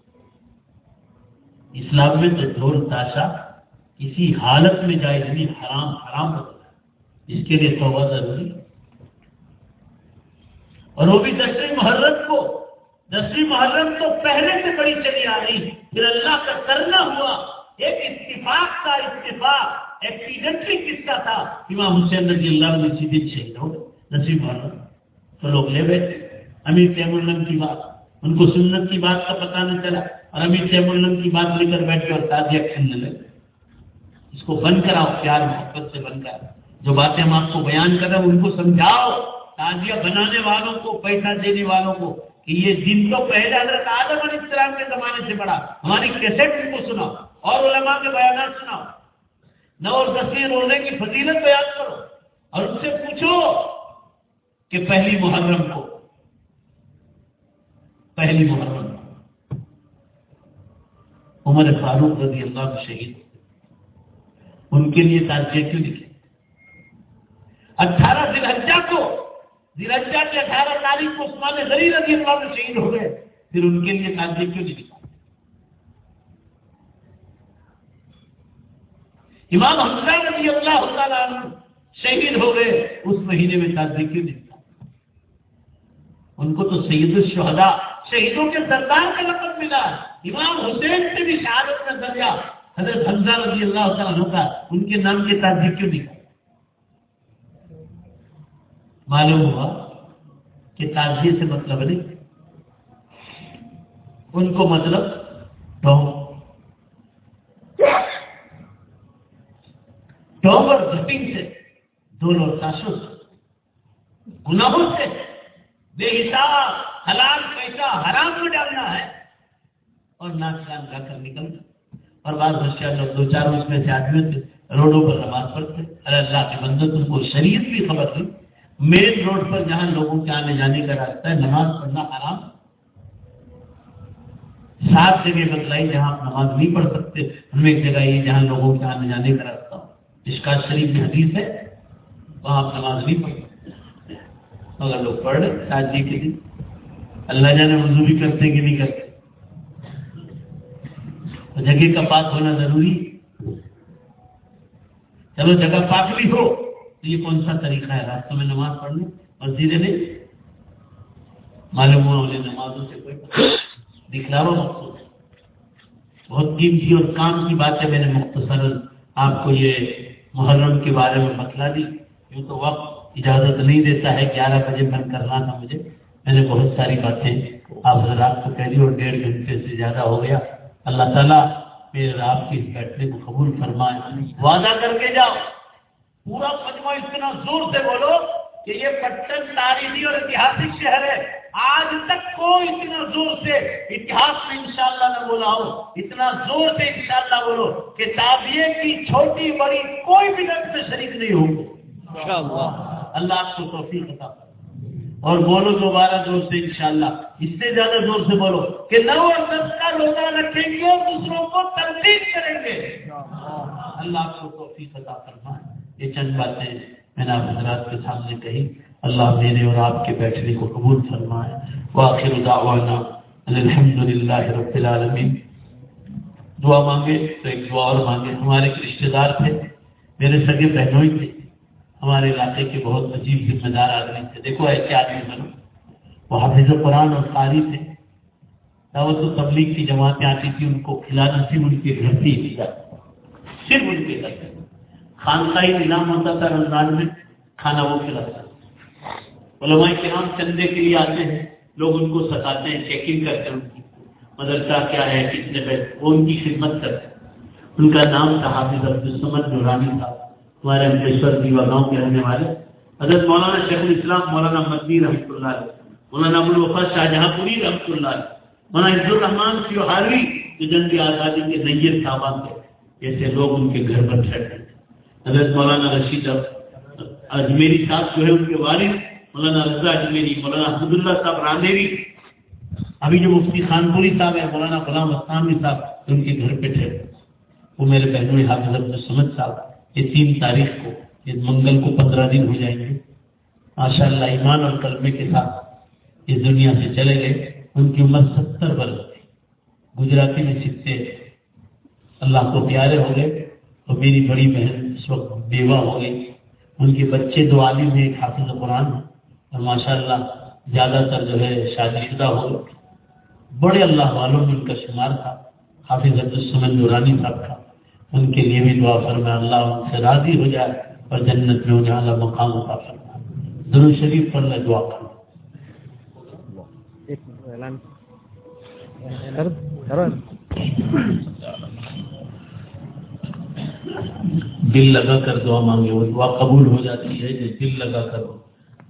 اسلام میں تو ڈھول تاشا کسی حالت میں جائے نہیں، حرام حرام ہوتا ہے۔ اس کے لیے توبہ ضروری اور وہ بھی دسویں محرم کو، دسویں محرم تو پہلے سے بڑی چلی آ رہی۔ پھر اللہ کا کرنا ہوا، ایک اتفاق کا اتفاق۔ ایکسیڈنٹلی کس کا تھا امام حسین رضی اللہ علیہ سیدھے شہید ہو نصیب والا تو لوگ لے بیٹھے امیر تیم الم کی بات ان کو سنت کی بات کا پتہ نہیں چلا اور امیر تیم الم کی بات لے کر بیٹھے اور تازیہ کھیلنے لگے اس کو بند کراؤ پیار محبت سے بند کراؤ جو باتیں ہم آپ کو بیان کر رہے ہیں ان کو سمجھاؤ تازیہ بنانے والوں کو پیسہ دینے والوں کو کہ یہ دن تو پہلے حضرت آدم علیہ السلام کے زمانے سے بڑا ہماری کیسٹ ان کو سناؤ اور علماء کے بیانات سناؤ نو اور دسویں روزے کی فضیلت بیان کرو اور ان سے پوچھو کہ پہلی محرم کو، پہلی محرم کو۔ عمر فاروق رضی اللہ شہید ان کے لیے تازیہ کیوں لکھے؟ اٹھارہ دلحجہ کو دلحجہ کی اٹھارہ تاریخ کو عثمان غریب رضی اللہ شہید ہو گئے۔ پھر ان کے لیے تازیہ کیوں لکھا امام حمزہ رضی اللہ تعالیٰ شہید ہو گئے، اس مہینے میں شادی کیوں نہیں ان کو تو سید الشہدا شہیدوں کے سردار کا لقب ملا۔ امام حسین سے بھی شہادت کا دریا حضرت حمزہ رضی اللہ تعالیٰ کا ان کے نام کی تازی کیوں نہیں معلوم ہوا کہ تازی سے مطلب نہیں۔ ان کو مطلب ڈوبر گھٹنگ سے دونوں تاشوں سے گناہوں سے بے حساب حلال پیسہ حرام میں ڈالنا ہے اور ناچ گان گا کر نکلنا۔ اور بعض ہوشیار لوگ دو چار اس میں سے آدمی تھے روڈوں پر نماز پڑھتے ارے اللہ کے بندے تم کو شریعت بھی خبر تھی مین روڈ پر جہاں لوگوں کے آنے جانے کا راستہ ہے، نماز پڑھنا حرام۔ سات جگہ بتلائی، جہاں آپ نماز نہیں پڑھ سکتے ان ایک جگہ یہ جہاں لوگوں کے آنے جانے کا راستہ اس کا شریف میں حدیث ہے، وہاں آپ نماز نہیں پڑھتے اگر لوگ پڑھ رہے تاجی کے دن اللہ جانے وضو بھی کرتے کہ نہیں کرتے۔ جگہ کا پاک ہونا ضروری۔ چلو جگہ پاک بھی ہو، تو یہ کون سا طریقہ ہے؟ راستوں میں نماز پڑھنے اور سیدھے نہیں معلوم ہوا انہیں نمازوں سے کوئی دکھلاوا مقصود بہت قیمتی اور کام کی بات ہے میں نے مختصر آپ کو یہ محرم کے بارے میں بتلا دی۔ یوں تو وقت اجازت نہیں دیتا ہے، گیارہ بجے بند کرنا تھا مجھے۔ میں نے بہت ساری باتیں آپ حضرات کو کہہ دی اور ڈیڑھ گھنٹے سے زیادہ ہو گیا۔ اللہ تعالیٰ میرے آپ کی بیٹھنے کو قبول فرمائے۔ وعدہ کر کے جاؤ۔ پورا مجموعہ اتنا زور سے بولو۔ کہ یہ پٹن تاریخی اور اتہاسک شہر ہے۔ آج تک کوئی اتنا زور سے اتہاس میں انشاءاللہ نہ بولا ہو۔ اتنا زور سے انشاءاللہ بولو کہ تابیے کی چھوٹی بڑی کوئی بھی لفظ میں شریک نہیں ہوں۔ اللہ آپ کو توفیق عطا اور بولو دوبارہ زور سے انشاءاللہ۔ اس سے زیادہ زور سے بولو کہ نو اور دس کا روزہ رکھیں گے اور دوسروں کو تنقید کریں گے۔ اللہ آپ کو توفیق عطا فرمائے۔ یہ چند باتیں میں نے آپ حضرات کے سامنے کہی اللہ میرے اور آپ کے بیٹھنے کو قبول فرمائے۔ واخر دعوانا الحمد للہ رب العالمین۔ دعا مانگے تو ایک دعا اور مانگے۔ ہمارے ایک رشتے دار تھے، میرے سگے بہنوئی تھے۔ ہمارے علاقے کے بہت عجیب ذمہ دار آدمی تھے۔ دیکھو ایسے آدمی بنو۔ وہ حافظ قرآن اور قاری تھے۔ دعوت و تبلیغ کی جماعتیں آتی تھی ان کو کھلانا صرف ان کے گھر سے ہی صرف ان کے گھر سے خانقاہی نظام ہوتا تھا رمضان میں، کھانا وہ کھلاتا علماء کرام چندے کے لیے آتے ہیں، لوگ ان کو ستاتے ہیں چیکنگ کرتے ہیں ان کی۔ مدرسہ کیا ہے، کتنے پیسے، وہ ان کی خدمت کرتے ہیں۔ ان کا نام تھا حافظ عبدالسمد نورانی تھا ہمارے امریشور دیوا گاؤں کے رہنے والے۔ حضرت مولانا شیخ الاسلام مولانا مدنی رحمۃ اللہ علیہ، مولانا ابوالوفا شاہجہاں پوری رحمۃ اللہ علیہ، مولانا عبد الرحمان سیوہاروی جو جنگ آزادی کے نیت صاحبان تھے ایسے لوگ ان کے گھر پر ٹھہرتے حضرت مولانا رشید اجمیری صاحب جو ہے ان کے والد مولانا رضا اجمیری، مولانا حمد اللہ صاحب راندیوی، ابھی جو مفتی خان پوری صاحب ہے مولانا غلام اسلامی صاحب ان کے گھر پہ تھے۔ وہ میرے بہنوں حافظ عبد سمجھ صاحب، یہ تین تاریخ کو، یہ منگل کو پندرہ دن ہو جائیں گے۔ ماشاء اللہ ایمان اور کلمے کے ساتھ اس دنیا سے چلے گئے۔ ان کی عمر ستر برس تھی۔ گجراتی میں سکھتے اللہ کو پیارے ہو گئے۔ اور میری بڑی بہن وقت بیوہ ہو گئی ان کے بچے دو عالم میں ایک حافظ قرآن ہیں۔ اور ماشاء اللہ زیادہ تر جو ہے شادی شدہ ہو گئے۔ بڑے اللہ والوں میں ان کا شمار تھا۔ حافظ عبدالسمن نورانی صاحب کا ان کے لیے بھی دعا فرمائے، اللہ ان سے راضی ہو جائے اور جنت میں انہیں اعلیٰ مقام کا فرمائے۔ درو شریف پر میں دعا کروں دل لگا کر دعا مانگے وہ دعا قبول ہو جاتی ہے جو دل لگا کر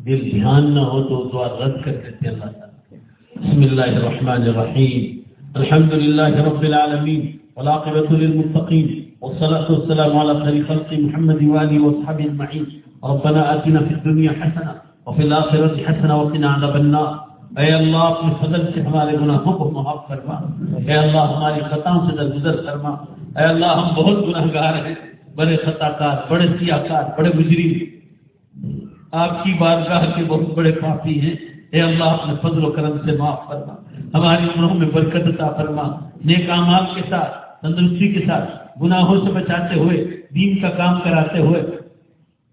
دل دھیان نہ ہو تو دعا رد کر دیتے اللہ تعالیٰ۔ بسم اللہ الرحمن الرحیم۔ الحمد للہ رب العالمین۔ والعاقبة للمتقین۔ والصلاة والسلام على خير خلق محمد وآله وصحبه أجمعين ربنا آتنا في الدنيا حسنة وفي الآخرة حسنة وقنا عذاب النار۔ اے اللہ اپنے فضل سے ہمارے گناہوں کو معاف فرما۔ اے اللہ، ہماری خطاؤں سے درگزر فرما۔ اے اللہ، ہم بہت گناہ گار ہیں۔ بڑے خطا کار بڑے سیاہ کار بڑے مجری آپ کی بارگاہ کے بہت بڑے پاپی ہیں۔ اے اللہ، اپنے فضل و کرم سے معاف فرما۔ ہماری عمروں میں برکت عطا فرما۔ نیک اعمال کے ساتھ، تندرستی کے ساتھ، گناہوں سے بچاتے ہوئے، دین کا کام کراتے ہوئے۔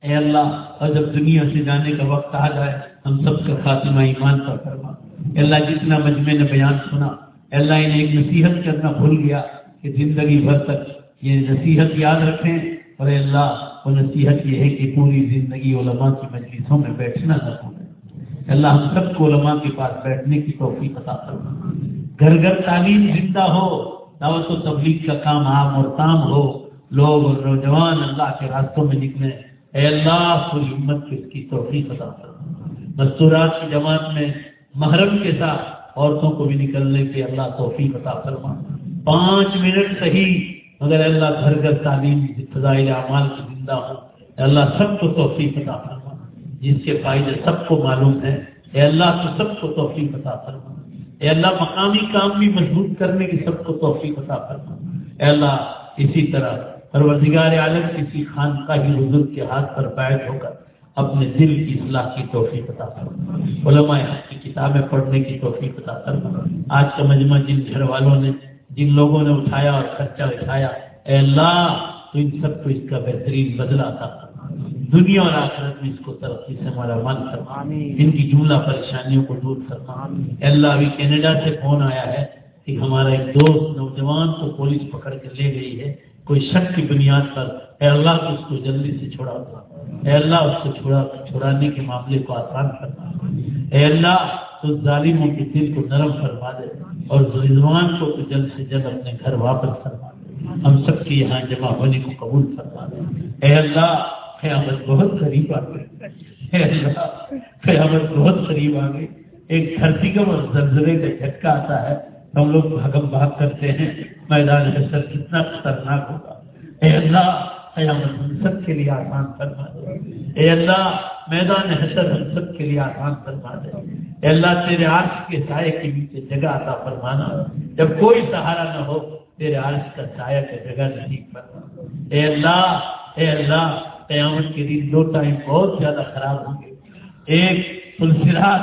اے اللہ، اور جب دنیا سے جانے کا وقت آ جائے، ہم سب کا خاتمہ ایمان پر کروا اے اللہ، جتنا مجمع نے بیان سنا، اے اللہ، انہیں ایک نصیحت کرنا بھول گیا۔ کہ زندگی بھر تک یہ نصیحت یاد رکھیں اور اللہ، وہ نصیحت یہ ہے کہ پوری زندگی علماء کی مجلسوں میں بیٹھنا نہ اے اللہ، ہم سب کو علماء کے پاس بیٹھنے کی توفیق عطا کرنا گھر گھر تعلیم زندہ ہو، دعوت و تبلیغ کا کام عام اور تام ہو، لوگ اور نوجوان اللہ کے راستوں میں نکلے اے اللہ پوری ہمت کی اس کی توفیق عطا مستورات کی جماعت میں محرم کے ساتھ عورتوں کو بھی نکلنے کے اللہ توفیق عطا فرما۔ پانچ منٹ صحیح، مگر اللہ گھر گھر تعلیم فضائل اعمال کی زندہ ہو۔ اے اللہ، سب کو توفیق عطا فرما۔ جس کے فائدے سب کو معلوم ہے اے اللہ، تو سب کو توفیق عطا فرما۔ اے اللہ، مقامی کام بھی مضبوط کرنے کی سب کو توفیق عطا فرما۔ اے اللہ، اسی طرح پروردگار عالم کسی خان کا ہی بزرگ کے ہاتھ پر بیٹھ ہو کر اپنے دل کی اصلاح کی توفیق عطا فرما۔ علماء کی کتابیں پڑھنے کی توفیق عطا فرما۔ آج کا مجمع جن گھر والوں نے جن لوگوں نے اٹھایا اور خرچہ اٹھایا اے اللہ تو ان سب کو اس کا بہترین بدلا تھا دنیا اور آخرت میں اس کو ترقی سے ہمارا من فرما۔ ان کی جملہ پریشانیوں کو دور فرما۔ اے اللہ ابھی کینیڈا سے فون آیا ہے کہ ہمارا ایک دوست نوجوان کو پولیس پکڑ کے لے گئی ہے۔ کوئی شک کی بنیاد پر اے اللہ کو اس کو جلدی سے چھوڑا۔ اے اللہ اس کو چھوڑا چھوڑانے کے معاملے کو آسان فرما۔ اے اللہ تو ظالموں کے دل کو نرم فرما دے۔ اور رضوان کو جلد سے جلد اپنے گھر واپس فرما دے۔ ہم سب کے یہاں جمع ہونے کو قبول فرما دے۔ اے اللہ قیامت بہت قریب آ گئی اے اللہ قیامت بہت قریب آ گئی ایک دھرتی کا اور زلزلے کا جھٹکا آتا ہے۔ ہم لوگ بھاگم بھاگ کرتے ہیں۔ میدان حشر کتنا خطرناک ہوگا۔ اے اللہ قیامت ہم سب کے لیے آسان فرما دے۔ اے اللہ، میدان حشر ہم سب کے لیے آسان فرما دے۔ اے اللہ، تیرے عرش کے سائے کے نیچے جگہ عطا فرمانا۔ جب کوئی سہارا نہ ہو، تیرے عرش کا سایہ کا جگہ نہیں فرما۔ اے اللہ اے اللہ، قیامت کے دن دو ٹائم بہت زیادہ خراب ہوں گے۔ ایک پلسرات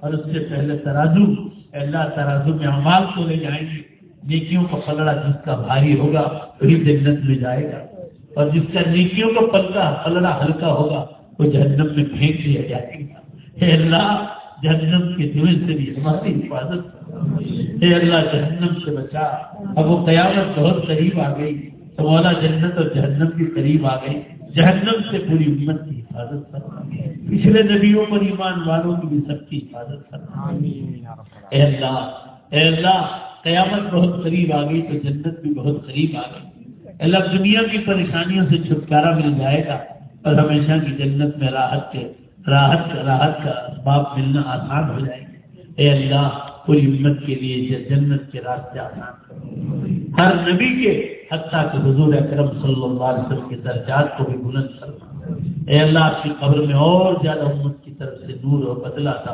اور اس سے پہلے ترازو۔ اللہ، ترازو میں امال کو لے جائیں گے، نیکیوں کا پلڑا جس کا بھاری ہوگا، وہی جنت میں جائے گا۔ اور جس کا نیکیوں کا پلڑا پلڑا ہلکا ہوگا وہ جہنم میں پھینک دیا جائے گا۔ اے اللہ جہنم کے دل سے بھی ہماری حفاظت اے اللہ جہنم سے بچا۔ اب وہ قیامت بہت قریب آ گئی۔ تو مولا جنت اور جہنم کے قریب آ گئی۔ جہنم سے پوری امت کی حفاظت کرنا پچھلے نبیوں پر ایمان والوں کی بھی سب کی حفاظت کرنا اے اللہ اے اللہ قیامت بہت قریب آ گئی تو جنت بھی بہت قریب آ گئی۔ اللہ دنیا کی پریشانیوں سے چھٹکارا مل جائے گا اور ہمیشہ کی جنت میں راحت کے راحت کا راحت کا اسباب ملنا آسان ہو جائے گا۔ اے اللہ، پوری امت کے لیے جنت کے راستے آسان کرو ہر نبی کے حتیٰ کہ حضور اکرم صلی اللہ علیہ وسلم کے درجات کو بھی بلند کرنا اے اللہ، آپ کی قبر میں اور زیادہ امت کی طرف سے دور اور بدلا تھا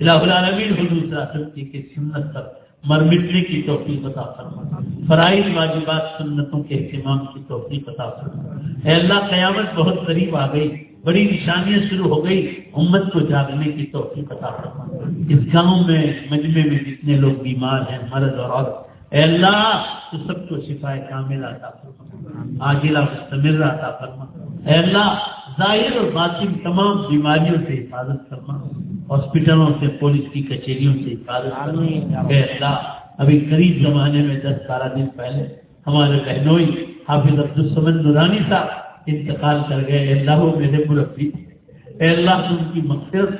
الہ العالمین، حضور صلی اللہ علیہ وسلم کی سنت پر مر مٹنے کی توفیق عطا فرما۔ فرائض، واجبات، سنتوں کے اہتمام کی توفیق عطا فرما۔ اے اللہ، قیامت بہت قریب آ گئی۔ بڑی نشانیاں شروع ہو گئی۔ امت کو جاگنے کی توفیق عطا فرما۔ اس گاؤں میں، مجمع میں جتنے لوگ بیمار ہیں مرد اور عورت، اے اللہ، تو سب کو شفا کامل عطا فرما۔ عاجلہ، مستمر عطا فرما۔ اے اللہ ظاہر اور باطن تمام بیماریوں سے حفاظت فرما۔ ہاسپٹلوں سے پولیس کی کچہریوں سے حفاظت اے اللہ ابھی قریب زمانے میں دس بارہ دن پہلے ہمارے بہنوئی حافظ عبدالسمن نورانی صاحب انتقال کر گئے۔ اے اللہ میرے مربی۔ اے اللہ ان کی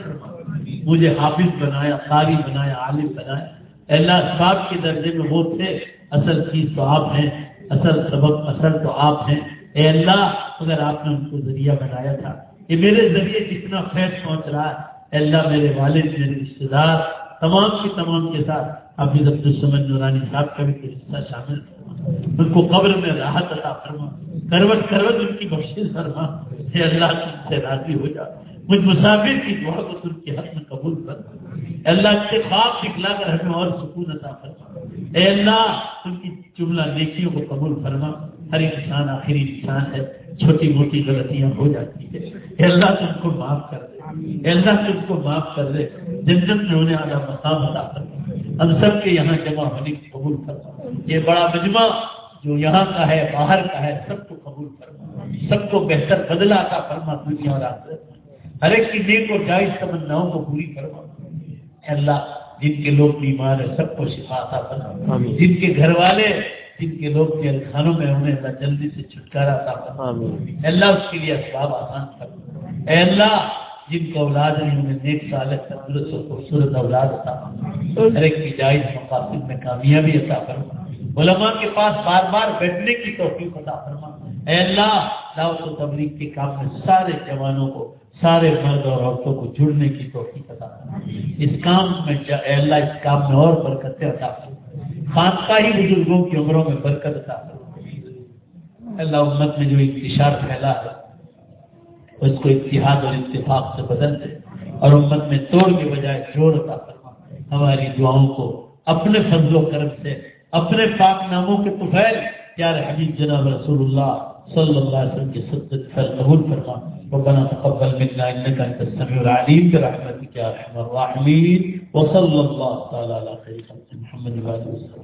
فرما۔ مجھے حافظ بنایا قاری بنایا عالم بنایا۔ اللہ اسباب کے درجے میں وہ تھے۔ اصل چیز تو آپ ہیں اصل سبق اصل تو آپ ہیں۔ اے اللہ اگر آپ نے ان کو ذریعہ بنایا تھا۔ یہ میرے ذریعے کتنا خیر پہنچ رہا ہے، اے اللہ میرے والد، میرے رشتے دار، تمام کے تمام کے ساتھ عبد السمن نورانی صاحب کا بھی حصہ شامل ان کو قبر میں راحت عطا فرما کروٹ کروٹ ان کی بخش فرما اے اللہ سے راضی ہو جا۔ مجھ مسافر کی دعا کو تم کے حق میں قبول کر۔ اللہ کے خواب دکھلا کر ہمیں اور سکون عطا فرما اے اللہ، تم کی جملہ نیکیوں کو قبول فرما۔ ہر انسان آخری انسان ہے چھوٹی موٹی غلطیاں ہو جاتی ہے اے اللہ تم کو معاف کر دے۔ اے اللہ تم کو معاف کر دے۔ جنت میں ہونے والا مقام عطا فرما ہم سب کے یہاں جمع ہونے کی قبول فرما یہ بڑا مجمع جو یہاں کا ہے باہر کا ہے سب کو قبول فرما سب کو بہتر بدلا عطا فرما دنیا اور آخرت ہر ایک کی نیک اور جائز تمناؤں کو پوری کروا اللہ جن کے لوگ بیمار ہیں سب کو شفا عطا فرما۔ جن کے گھر والے جن کے لوگ کے خانوں میں انہیں اللہ جلدی سے چھٹکارا فرما اللہ اس کے لیے اسباب آسان کرنا اے اللہ جن کو اولاد ہیں انہیں نیک سال تندرست اور خوبصورت اولاد عطا فرما ہر ایک کی جائز مقاصد میں کامیابی عطا فرما علماء کے پاس بار بار بیٹھنے کی توفیق عطا فرما اے اللہ دعوت و تبلیغ کے کام میں سارے جوانوں کو سارے مرد اور عورتوں کو جڑنے کی توفیق عطا اس کام میں اے اللہ اس کام میں اور برکتیں عطا خانقاہی بزرگوں کی عمروں میں برکت عطا اللہ امت میں جو انتشار پھیلا ہے، اس کو اتحاد اور اتفاق سے بدل دے اور امت میں توڑ کے بجائے جوڑ عطا فرما ہماری دعاؤں کو اپنے فضل و کرم سے، اپنے پاک ناموں کے طفیل، پیارے حبیب جناب رسول اللہ صلی اللہ علیہ وسلم کی سدت صدت قبول فرما۔ ربنا تقبل منا انك انت السميع العليم برحمتك يا ارحم الراحمين وصلى الله تعالى على خير خلق محمد وعلى اله وصحبه